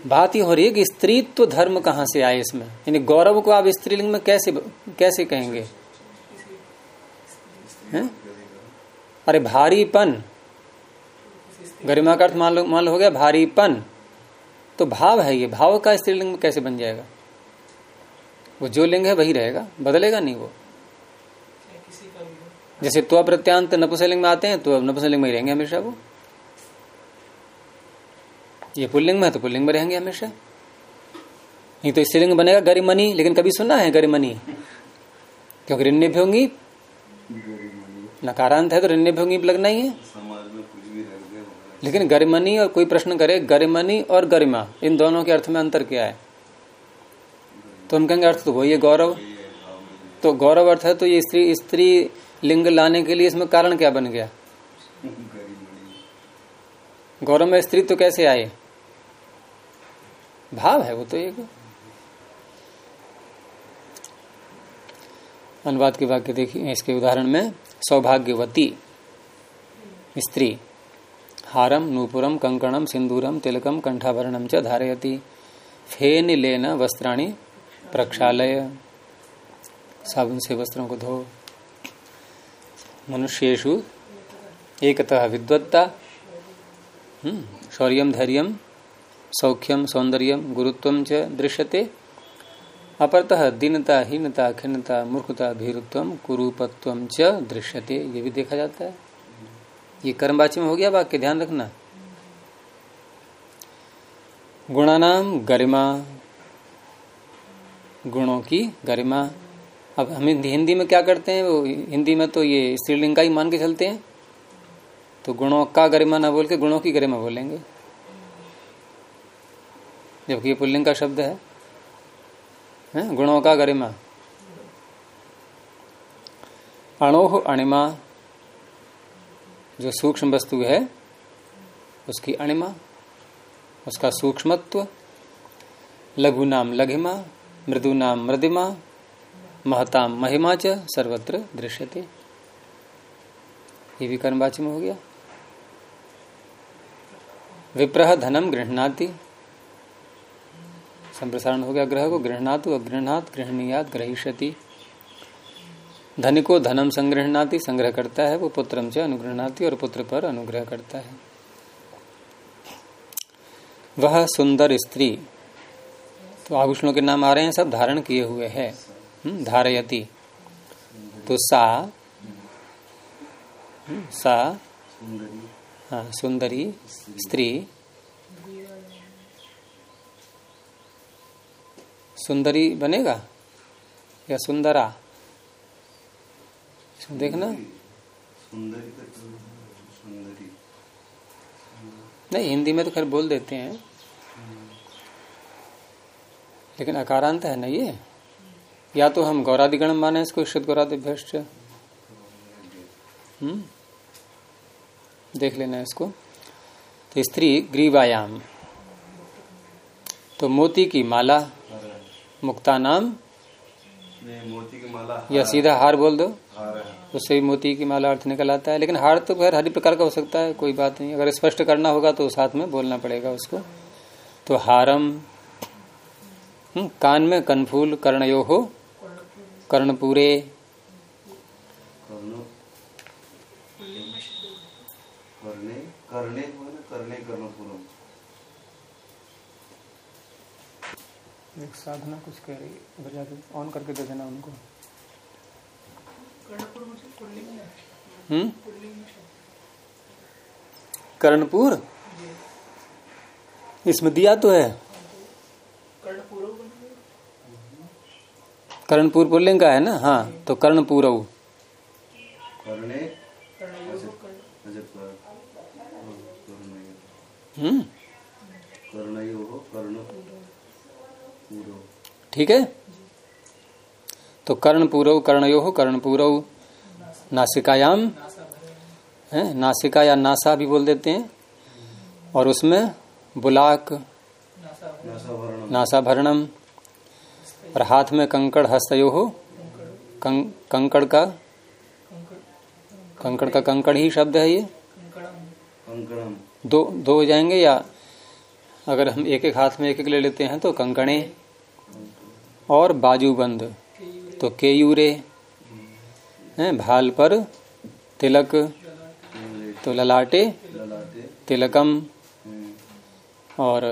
बात ये हो रही है कि स्त्रीत्व तो धर्म कहाँ से आए इसमें? यानी गौरव को आप स्त्रीलिंग में कैसे कैसे कहेंगे? हैं? अरे भारीपन। गरिमा का अर्थ मान लो मान लो हो गया, भारीपन। तो भाव है ये, भाव का स्त्रीलिंग कैसे बन जाएगा? वो जो लिंग है वही रहेगा, बदलेगा नहीं वो। जैसे तो प्रत्यांत नपुसलिंग में आते हैं तो अब नपुसलिंग में ही रहेंगे हमेशा वो। ये पुल्लिंग में है तो पुल्लिंग में रहेंगे हमेशा। नहीं तो स्त्रीलिंग बनेगा गरिमनी लेकिन कभी सुना है गरिमनी क्योंकि ऋण्य भोंगी नकारांत है तो ऋण्य भोंगी लगना ही है। लेकिन गरिमनी और कोई प्रश्न करे, गरिमनी और गरिमा, इन दोनों के अर्थ में अंतर क्या है? तो हम कहेंगे अर्थ तो वही है, गौरव। तो गौरव अर्थ है तो ये स्त्री स्त्री लिंग लाने के लिए इसमें कारण क्या बन गया? गौरव में स्त्री तो कैसे आए? भाव है वो तो एक। अनुवाद के वाक्य देखिए, इसके उदाहरण में। सौभाग्यवती। स्त्री। हारम नूपुरम कंकणम सिंदूरम तिलकम कंठाभरणम च धारयति। फेन लेन वस्त्राणी प्रक्षालय। साबुन से वस्त्रों को धो। मनुष्येषु एकतः विद्वत्ता। शौर्य, धैर्य सौख्यम सौंदर्य गुरुत्वम च दृश्यते। अपरतः दीनता हीनता खिन्नता मूर्खता भीरुत्वम कुरूपत्व च दृश्यते ये भी देखा जाता है। ये कर्मवाची में हो गया वाक्य ध्यान रखना। गुणानाम गरिमा गुणों की गरिमा। अब हम हिंदी में क्या करते हैं? वो हिंदी में तो ये स्त्रीलिंग का ही मान के चलते हैं। तो गुणों का गरिमा ना बोल के गुणों की गरिमा बोलेंगे। जबकि ये पुल्लिंग का शब्द है, गुणों का गरिमा। अणोह अणिमा जो सूक्ष्म वस्तु है, उसकी अणिमा, उसका सूक्ष्मत्व, लघु नाम लघिमा, मृदु नाम मृदिमा महताम महिमा च सर्वत्र दृश्यते। ये भी कर्मवाची में हो गया। विप्रह धनम गृहणाति संप्रसारण हो गया ग्रह को गृहणातु अगृहणात गृहणीयात ग्रहिष्यति। धन को धनम संग्रहणाति संग्रह करता है वो पुत्रम से अनुग्रहणाति और पुत्र पर अनुग्रह करता है। वह सुंदर स्त्री तो आभूषणों के नाम आ रहे हैं सब धारण किए हुए है। हम्म, धारयति। तो सा हम्म, सा हाँ सुंदरी स्त्री सुंदरी बनेगा? या सुंदरा? देखना। तो सुंदरी। नहीं हिंदी में तो खैर बोल देते हैं। लेकिन अकारांत है ना ये? या तो हम गौरादिगण माने इसको ईश्वत गौरादिभ्यश्च। हम्म। देख लेना इसको। तो स्त्री ग्रीवायाम। तो मोती की माला। मुक्ता नाम। मोती की माला या सीधा हार बोल दो। हार उससे भी मोती की माला अर्थ निकल आता है लेकिन हार तो खैर हर प्रकार का हो सकता है कोई बात नहीं। अगर स्पष्ट करना होगा तो साथ में बोलना पड़ेगा उसको। तो हारम हम्म, कान में कनफूल कर्णयो हो कर्णपूरे। कर्णो करने करने करना पूरा एक साधना कुछ कह रही है उधर जाके ऑन करके दे देना उनको। कर्णपुर मुझे पुल्लिंग में। है हम्म कर्णपुर? इसमें दिया तो है। कर्णपुर पुल्लिंग का है ना? हाँ तो कर्णपूरव करने कर्णयोग कर्ण। अच्छा कर हाँ, हम्म कर्णयो हो कर्ण पूरो ठीक है? तो कर्ण कर्णपूरव कर्णयो कर्णपूरव नासिकायाम है? नासिका या नासा भी बोल देते हैं। और उसमें बुलाक नासा नासाभरणम। और हाथ में कंकड़ हस्तयो हो कं, कंकड़ का कंकड़ का कंकड़ ही शब्द है ये। दो दो हो जाएँगे या अगर हम एक एक हाथ में एक एक ले लेते हैं तो कंकणे। और बाजूबंद। तो केयूरे हैं भाल पर तिलक तो ललाटे तिलकम और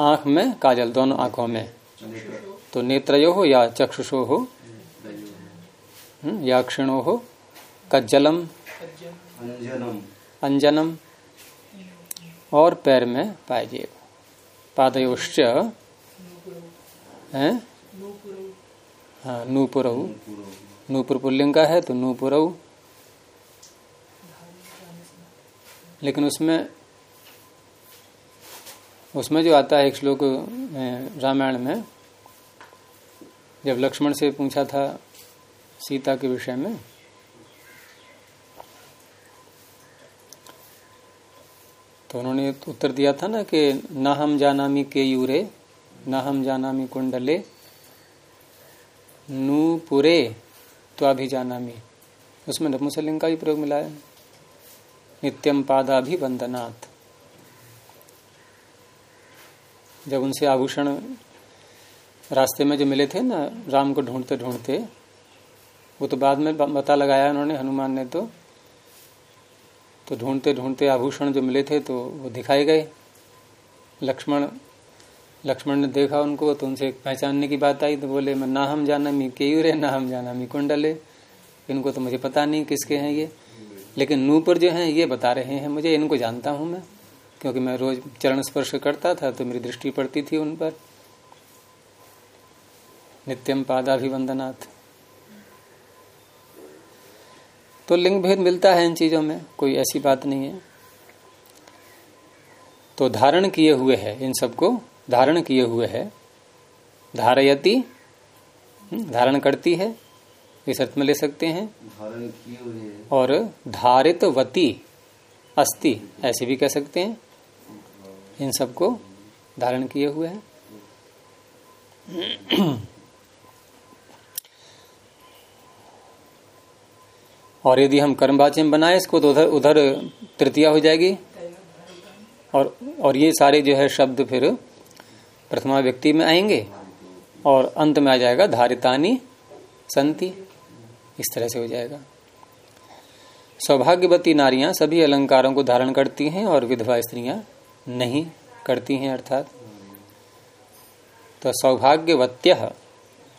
आँख में काजल दोनों आँखों में। तो नेत्रयो हो या चक्षुषो हो या क्षिणो हो कज्जलम अंजनम। और पैर में पाइजे पादयोश्च हैं? हाँ नूपुर पुल्लिंग का है तो नूपुरऊ लेकिन उसमें उसमें जो आता है एक श्लोक रामायण में, जब लक्ष्मण से पूछा था सीता के विषय में तो उन्होंने उत्तर दिया था ना कि ना हम जानामी के यूरे न हम जानामी कुंडले। नूपुरे तो अभी जानामी। उसमें नपुंसलिंग का भी प्रयोग मिला है। नित्यम पादाभिवंदनाथ जब उनसे आभूषण रास्ते में जो मिले थे ना, राम को ढूंढते ढूंढते, वो तो बाद में पता लगाया उन्होंने हनुमान ने तो। तो ढूंढते ढूंढते आभूषण जो मिले थे तो वो दिखाए गए। लक्ष्मण लक्ष्मण ने देखा उनको तो उनसे पहचानने की बात आई तो बोले, मैं ना हम जाना, मी केयूरे ना हम जाना, मी कुंडले इनको तो मुझे पता नहीं किसके हैं ये। लेकिन नूपुर जो हैं, ये बता रहे हैं मुझे, इनको जानता हूँ मैं, क्योंकि मैं रोज चरण स्पर्श करता था तो मेरी दृष्टि पड़ती थी उन पर। नित्यम पादाभिवंदनाथ तो लिंग भेद मिलता है इन चीज़ों में, कोई ऐसी बात नहीं है। तो धारण किए हुए है इन सबको धारण किए हुए है। धारयति हम्म, धारण करती है इस अर्थ में ले सकते हैं। धारण किए हुए और धारितवती अस्ति ऐसे भी कह सकते हैं। इन सबको धारण किए हुए हैं। और यदि हम कर्मवाच्य में बनाए इसको तो उधर उधर तृतीया हो जाएगी। और और ये सारे जो है शब्द फिर प्रथमा व्यक्ति में आएँगे और अंत में आ जाएगा धारितानी संति। इस तरह से हो जाएगा। सौभाग्यवती नारियाँ सभी अलंकारों को धारण करती हैं और विधवा स्त्रियाँ नहीं करती हैं अर्थात। तो सौभाग्यवत्य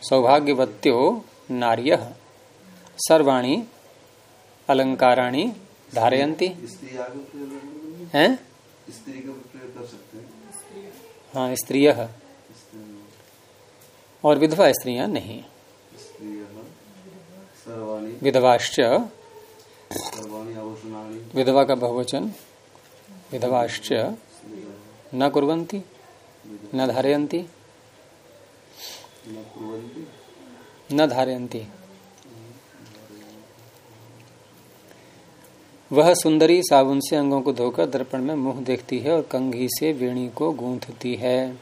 सौभाग्यवत्यो नार्य सर्वाणी अलंकाराणी धारयंती? हैं। हैं, स्त्रिय। स्त्री और विधवा स्त्रियाँ नहीं। विधवाश्च। विधवा का बहुवचन। विधवाश्च। न कुर्वन्ति, न धारयन्ति। न कुर्वन्ति न धारयन्ति वह सुंदरी साबुन से अंगों को धोकर दर्पण में मुँह देखती है और कंघी से वेणी को गूंथती है?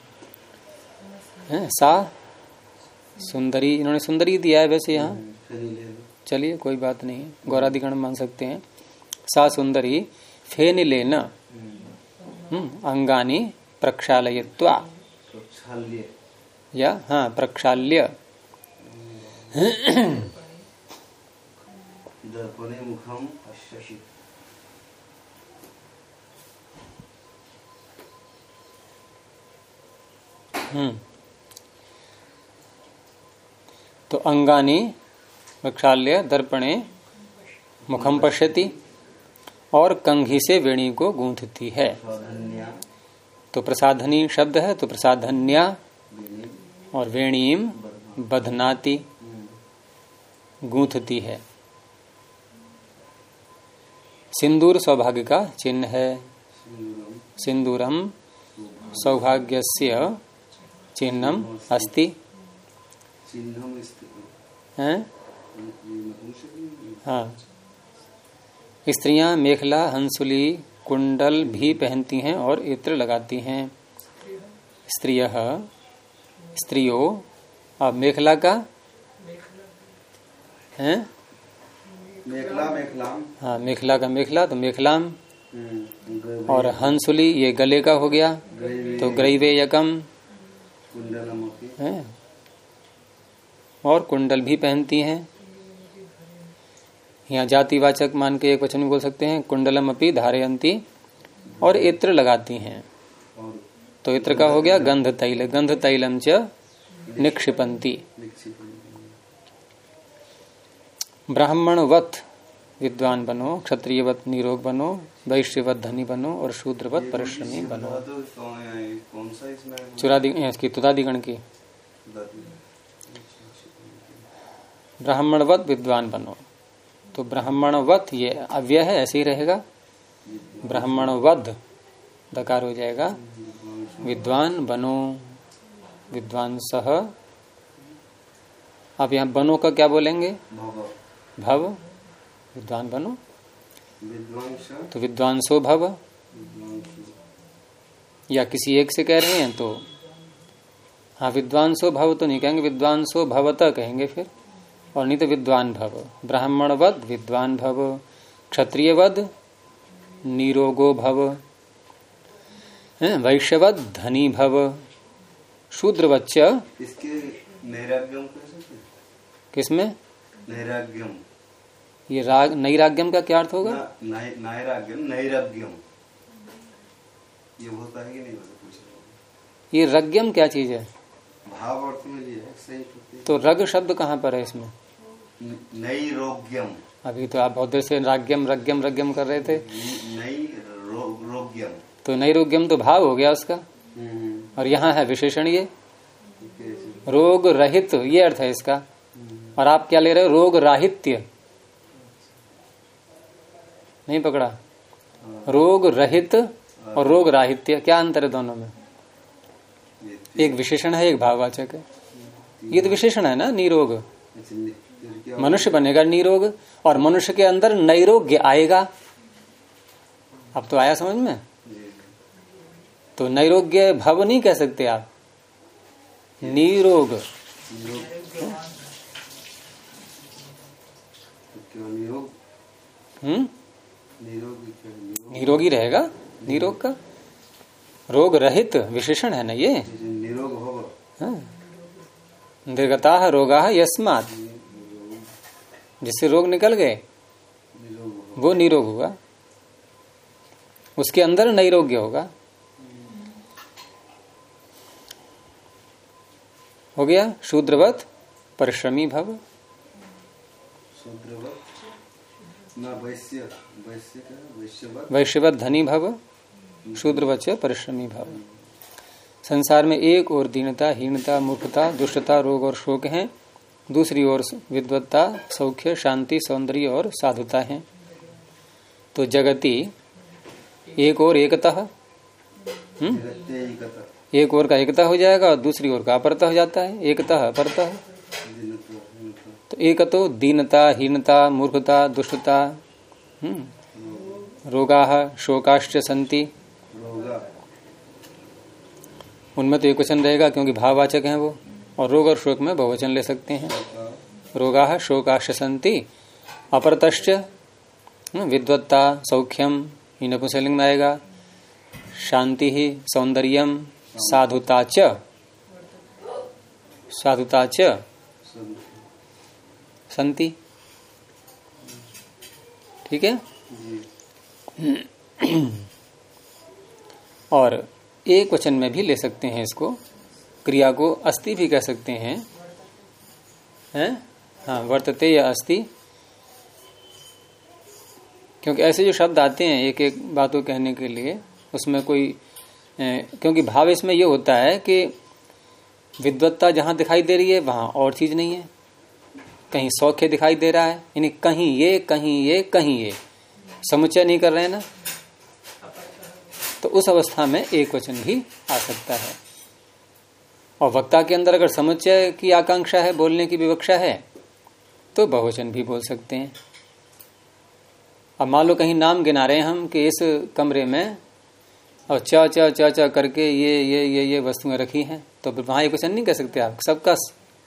सा? सुंदरी, इन्होंने सुंदरी दिया है वैसे यहाँ। चलिए, कोई बात नहीं, गौराधिकरण मान सकते हैं। सा सुंदरी, फेन लेना। अंगानी प्रक्षालयत्वा। या हाँ प्रक्षाल्य। दर्पणे मुखम तो अंगानी प्रक्षाल्य दर्पणे मुखम पश्यति और कंघी से वेणी को गूंथती है। तो प्रसाधनी शब्द है तो प्रसाधन्या और वेणीम बधनाती गूंथती है। सिंदूर सौभाग्य का चिन्ह है। सिंदूरम सौभाग्यस्य चिन्हम अस्ति? हैं? स्त्रियाँ मेखला हंसुली कुंडल भी पहनती हैं और इत्र लगाती हैं। स्त्रिय स्त्रियो अब मेखला का? हैं? मेखला मेखलाम। हाँ मेखला का मेखला तो मेखलाम। हम्म, और हंसुली ये गले का हो गया तो ग्रैवे यकम है? और कुंडल भी पहनती हैं। यहाँ जातिवाचक मान के एक वचन बोल सकते हैं कुंडलम अपी धारयंती और इत्र लगाती हैं। तो इत्र का हो गया गंध तैल गंध तैलम च निक्षिपंती ब्राह्मण ब्राह्मणवत विद्वान बनो क्षत्रियवत निरोग बनो वैश्यवत धनी बनो और शूद्रवत परिश्रमी बनो। चुरादि इसकी तुदादिगण की। ब्राह्मणवत विद्वान बनो। तो ब्राह्मणवत ये अव्यय है ऐसे ही रहेगा? ब्राह्मणवध दकार हो जाएगा। विद्वान बनो। विद्वान सह। अब यहाँ बनो का क्या बोलेंगे? भव। विद्वान बनो। तो विद्वांसो भव। या किसी एक से कह रहे हैं तो हाँ विद्वांसो भव तो नहीं कहेंगे विद्वांसो भवत कहेंगे फिर। और नहीं तो विद्वान भव। ब्राह्मणवद विद्वान भव। क्षत्रियवद निरोगो भव। वैश्यवद धनी भव। नैराग्यम कह किसमें? ये राग नैराग्यम का क्या अर्थ होगा? नैराग्यम नैराग्यम ये होता है कि नहीं होता? पूछ ये रग्यम क्या चीज़ है? भाव अर्थ में लिया है सही तो रग शब्द कहाँ पर है इसमें? है नैरोग्यम अभी तो आप बहुत देर से राग्यम रग्यम रग्यम कर रहे थे। नई रोग्यम। तो नैरोग्यम तो भाव हो गया उसका। हम्म, और यहाँ है विशेषण ये रोग रहित ये अर्थ है इसका। और आप क्या ले रहे हो? रोग राहित्य। नहीं पकड़ा। रोग रहित और रोग राहित्य क्या अंतर है दोनों में? एक विशेषण है एक भाववाचक है। ये तो विशेषण है ना निरोग। मनुष्य बनेगा निरोग और मनुष्य के अंदर नैरोग्य आएगा। अब तो आया समझ में? तो नैरोग्य भव नहीं कह सकते आप। निरोग। निरोग। हम्म? निरोग रहेगा? निरोग का? रोग रहित विशेषण है ना ये? निरोग भव हाँ। निर्गता रोगा यस्मात। जिससे रोग निकल गए वो निरोग हुआ उसके अंदर नैरोग्य होगा। हो गया? शूद्रवत परिश्रमी भव। शूद्रवत वैश्यवत? धनी भव शूद्रवत से परिश्रमी भव। संसार में एक और दीनता हीनता मूर्खता दुष्टता रोग और शोक हैं। दूसरी ओर विद्वत्ता सौख्य शांति सौंदर्य और साधुता है। तो जगति एक और एकतः हम्म? एक ओर का एकता हो जाएगा और दूसरी ओर का अपरता हो जाता है। एकतः अपरतः तो एक तो दीनता हीनता मूर्खता दुष्टता हम्म रोगा शोकाश्च संति। उनमें तो एक वचन रहेगा क्योंकि भाववाचक हैं वो और रोग और शोक में बहुवचन ले सकते हैं। रोगा शोकाश्च संति अपरतश्च हम्म, विद्वत्ता सौख्यम ही नपुंसलिंग में आएगा। शांति ही सौंदर्यम साधुता च साधुता च सब संति ठीक है? [CLEARS THROAT] और एक वचन में भी ले सकते हैं इसको। क्रिया को अस्ति भी कह सकते हैं। हैं? हाँ वर्तते या अस्ति क्योंकि ऐसे जो शब्द आते हैं एक एक बात को कहने के लिए उसमें कोई ए, क्योंकि भाव इसमें यह होता है कि विद्वत्ता जहाँ दिखाई दे रही है वहाँ और चीज़ नहीं है। कहीं सौख्य दिखाई दे रहा है, यानी कहीं ये कहीं ये कहीं ये। समुचय नहीं कर रहे हैं ना? तो उस अवस्था में एक वचन भी आ सकता है। और वक्ता के अंदर अगर समुचय की आकांक्षा है, बोलने की विवक्षा है तो बहुवचन भी बोल सकते हैं। अब मान लो कहीं नाम गिना रहे हैं हम कि इस कमरे में, और च च च च करके ये ये ये ये वस्तुएँ रखी हैं तो वहाँ एक वचन नहीं कह सकते आप। सबका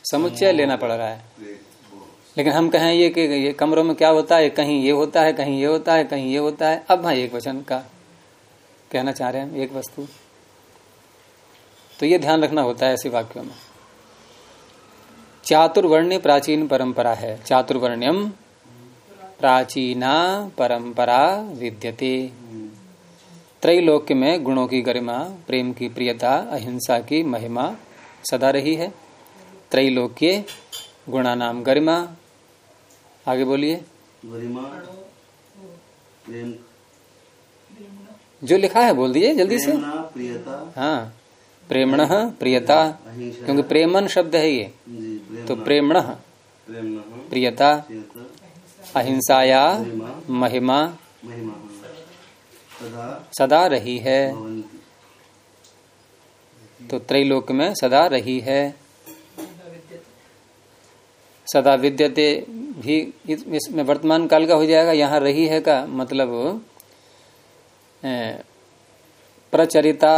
समुच्चय लेना पड़ रहा है। लेकिन हम कहें ये कि ये कमरों में क्या होता है? कहीं ये होता है, कहीं ये होता है, कहीं ये होता है। अब वहाँ एक वचन का कहना चाह रहे हैं, एक वस्तु। तो ये ध्यान रखना होता है ऐसे वाक्यों में। चातुर्वर्ण्य प्राचीन परंपरा है। चातुर्वर्ण्यम प्राचीना परंपरा विद्यते। त्रैलोक्य में गुणों की गरिमा, प्रेम की प्रियता, अहिंसा की महिमा सदा रही है। त्रैलोक्य गुणा नाम गरिमा आगे बोलिए। जो लिखा है बोल दीजिए जल्दी से। हाँ प्रेमण प्रियता क्योंकि प्रेमन शब्द है ये। तो प्रेमण प्रियता अहिंसाया महिमा। सदा। रही है। तो त्रैलोक में सदा रही है। सदा विद्यते भी इसमें वर्तमान काल का हो जाएगा, यहाँ रही है का मतलब प्रचरिता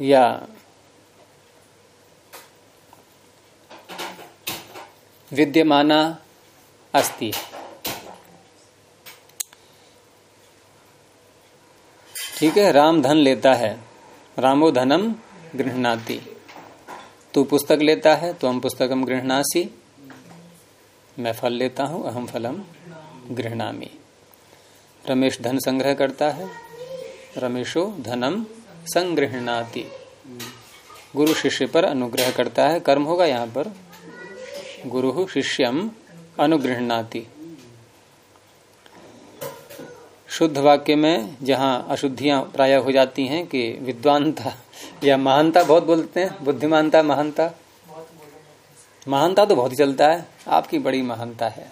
या विद्यमाना अस्ति। ठीक है, राम धन लेता है, रामो धनम गृहणाति। तू पुस्तक लेता है तो हम पुस्तकम गृहणासी। मैं फल लेता हूँ, अहम फलम गृहणामी। रमेश धन संग्रह करता है, रमेशो धनम संग्रहणाति गुरु शिष्य पर अनुग्रह करता है, कर्म होगा यहाँ पर। गुरु शिष्यम अनुगृहणाति। शुद्ध वाक्य में जहाँ अशुद्धियाँ प्राय हो जाती हैं कि विद्वानता या महानता बहुत बोलते हैं, बुद्धिमानता, महानता। महानता तो बहुत ही चलता है। आपकी बड़ी महानता है।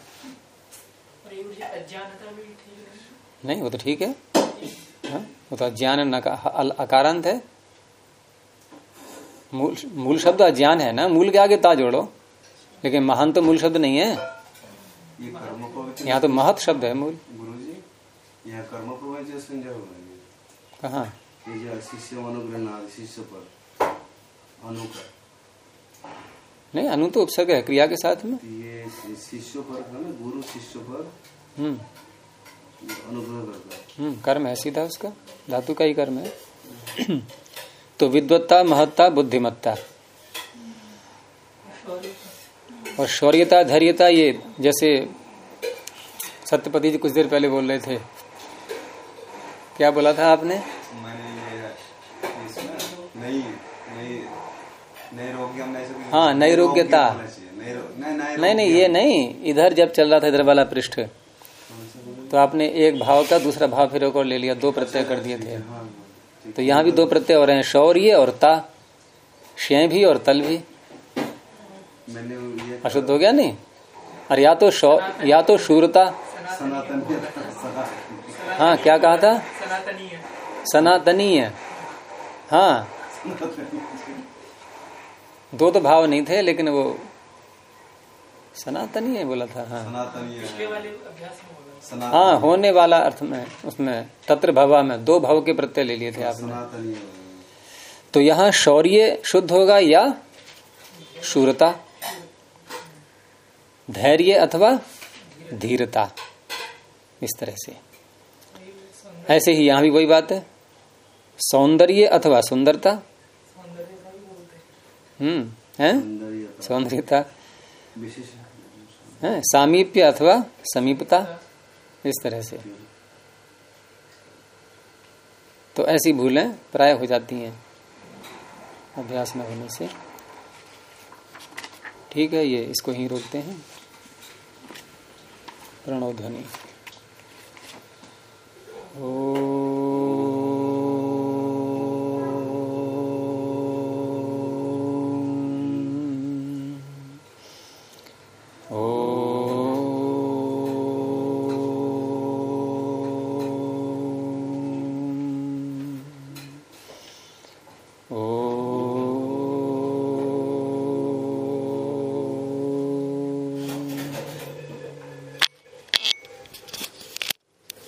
नहीं वो तो ठीक है। हाँ? वो तो अज्ञान अकारांत है। मूल मूल शब्द अज्ञान है ना? मूल के आगे ता जोड़ो। लेकिन महान तो मूल शब्द नहीं है। पवित्र यहाँ तो महत शब्द है मूल। कहाँ? ये जो शिष्य अनुग्रह शिष्य पर अनुकर नहीं अनु तो उपसर्ग है क्रिया के साथ में। ये शिष्य पर गुरु शिष्य पर। हम्म। अनुग्रह करता है। हम्म कर्म है सीधा उसका धातु का ही कर्म है। तो विद्वत्ता महत्ता बुद्धिमत्ता। और शौर्यता धैर्यता ये जैसे सत्यपति जी कुछ देर पहले बोल रहे थे। क्या बोला था आपने मैंने ये इसमें नई नई नई रोग्यम ऐसे कुछ- हाँ, नैरोग्यता। नहीं नहीं नहीं ये नहीं इधर जब चल रहा था इधर वाला पृष्ठ। तो आपने एक भाव का दूसरा भाव फिर और ले लिया दो प्रत्यय कर दिए थे। हाँ। तो यहाँ भी दो प्रत्यय हो रहे हैं शौर्य और ता। शय भी और तल भी। अशुद्ध हो गया नहीं? और या तो शौ या तो शूरता। हाँ क्या कहा था? सनातनी है। सनातनीय हाँ। दो तो भाव नहीं थे लेकिन वो सनातनीय बोला था। हाँ। सनातन हाँ। होने वाला अर्थ में उसमें तत्र भवा में दो भाव के प्रत्यय ले लिए थे आपने। तो यहाँ शौर्य शुद्ध होगा या शूरता? धैर्य अथवा धीरता इस तरह से। ऐसे ही यहाँ भी वही बात है। सौंदर्य अथवा सुंदरता सौंदर्य का भी बोलते हैं हम्म है सौंदर्यता है सामीप्य अथवा समीपता इस तरह से तो ऐसी भूलें प्राय हो जाती हैं अभ्यास में होने से। ठीक है ये इसको ही रोकते हैं। प्रणव ध्वनि। ओ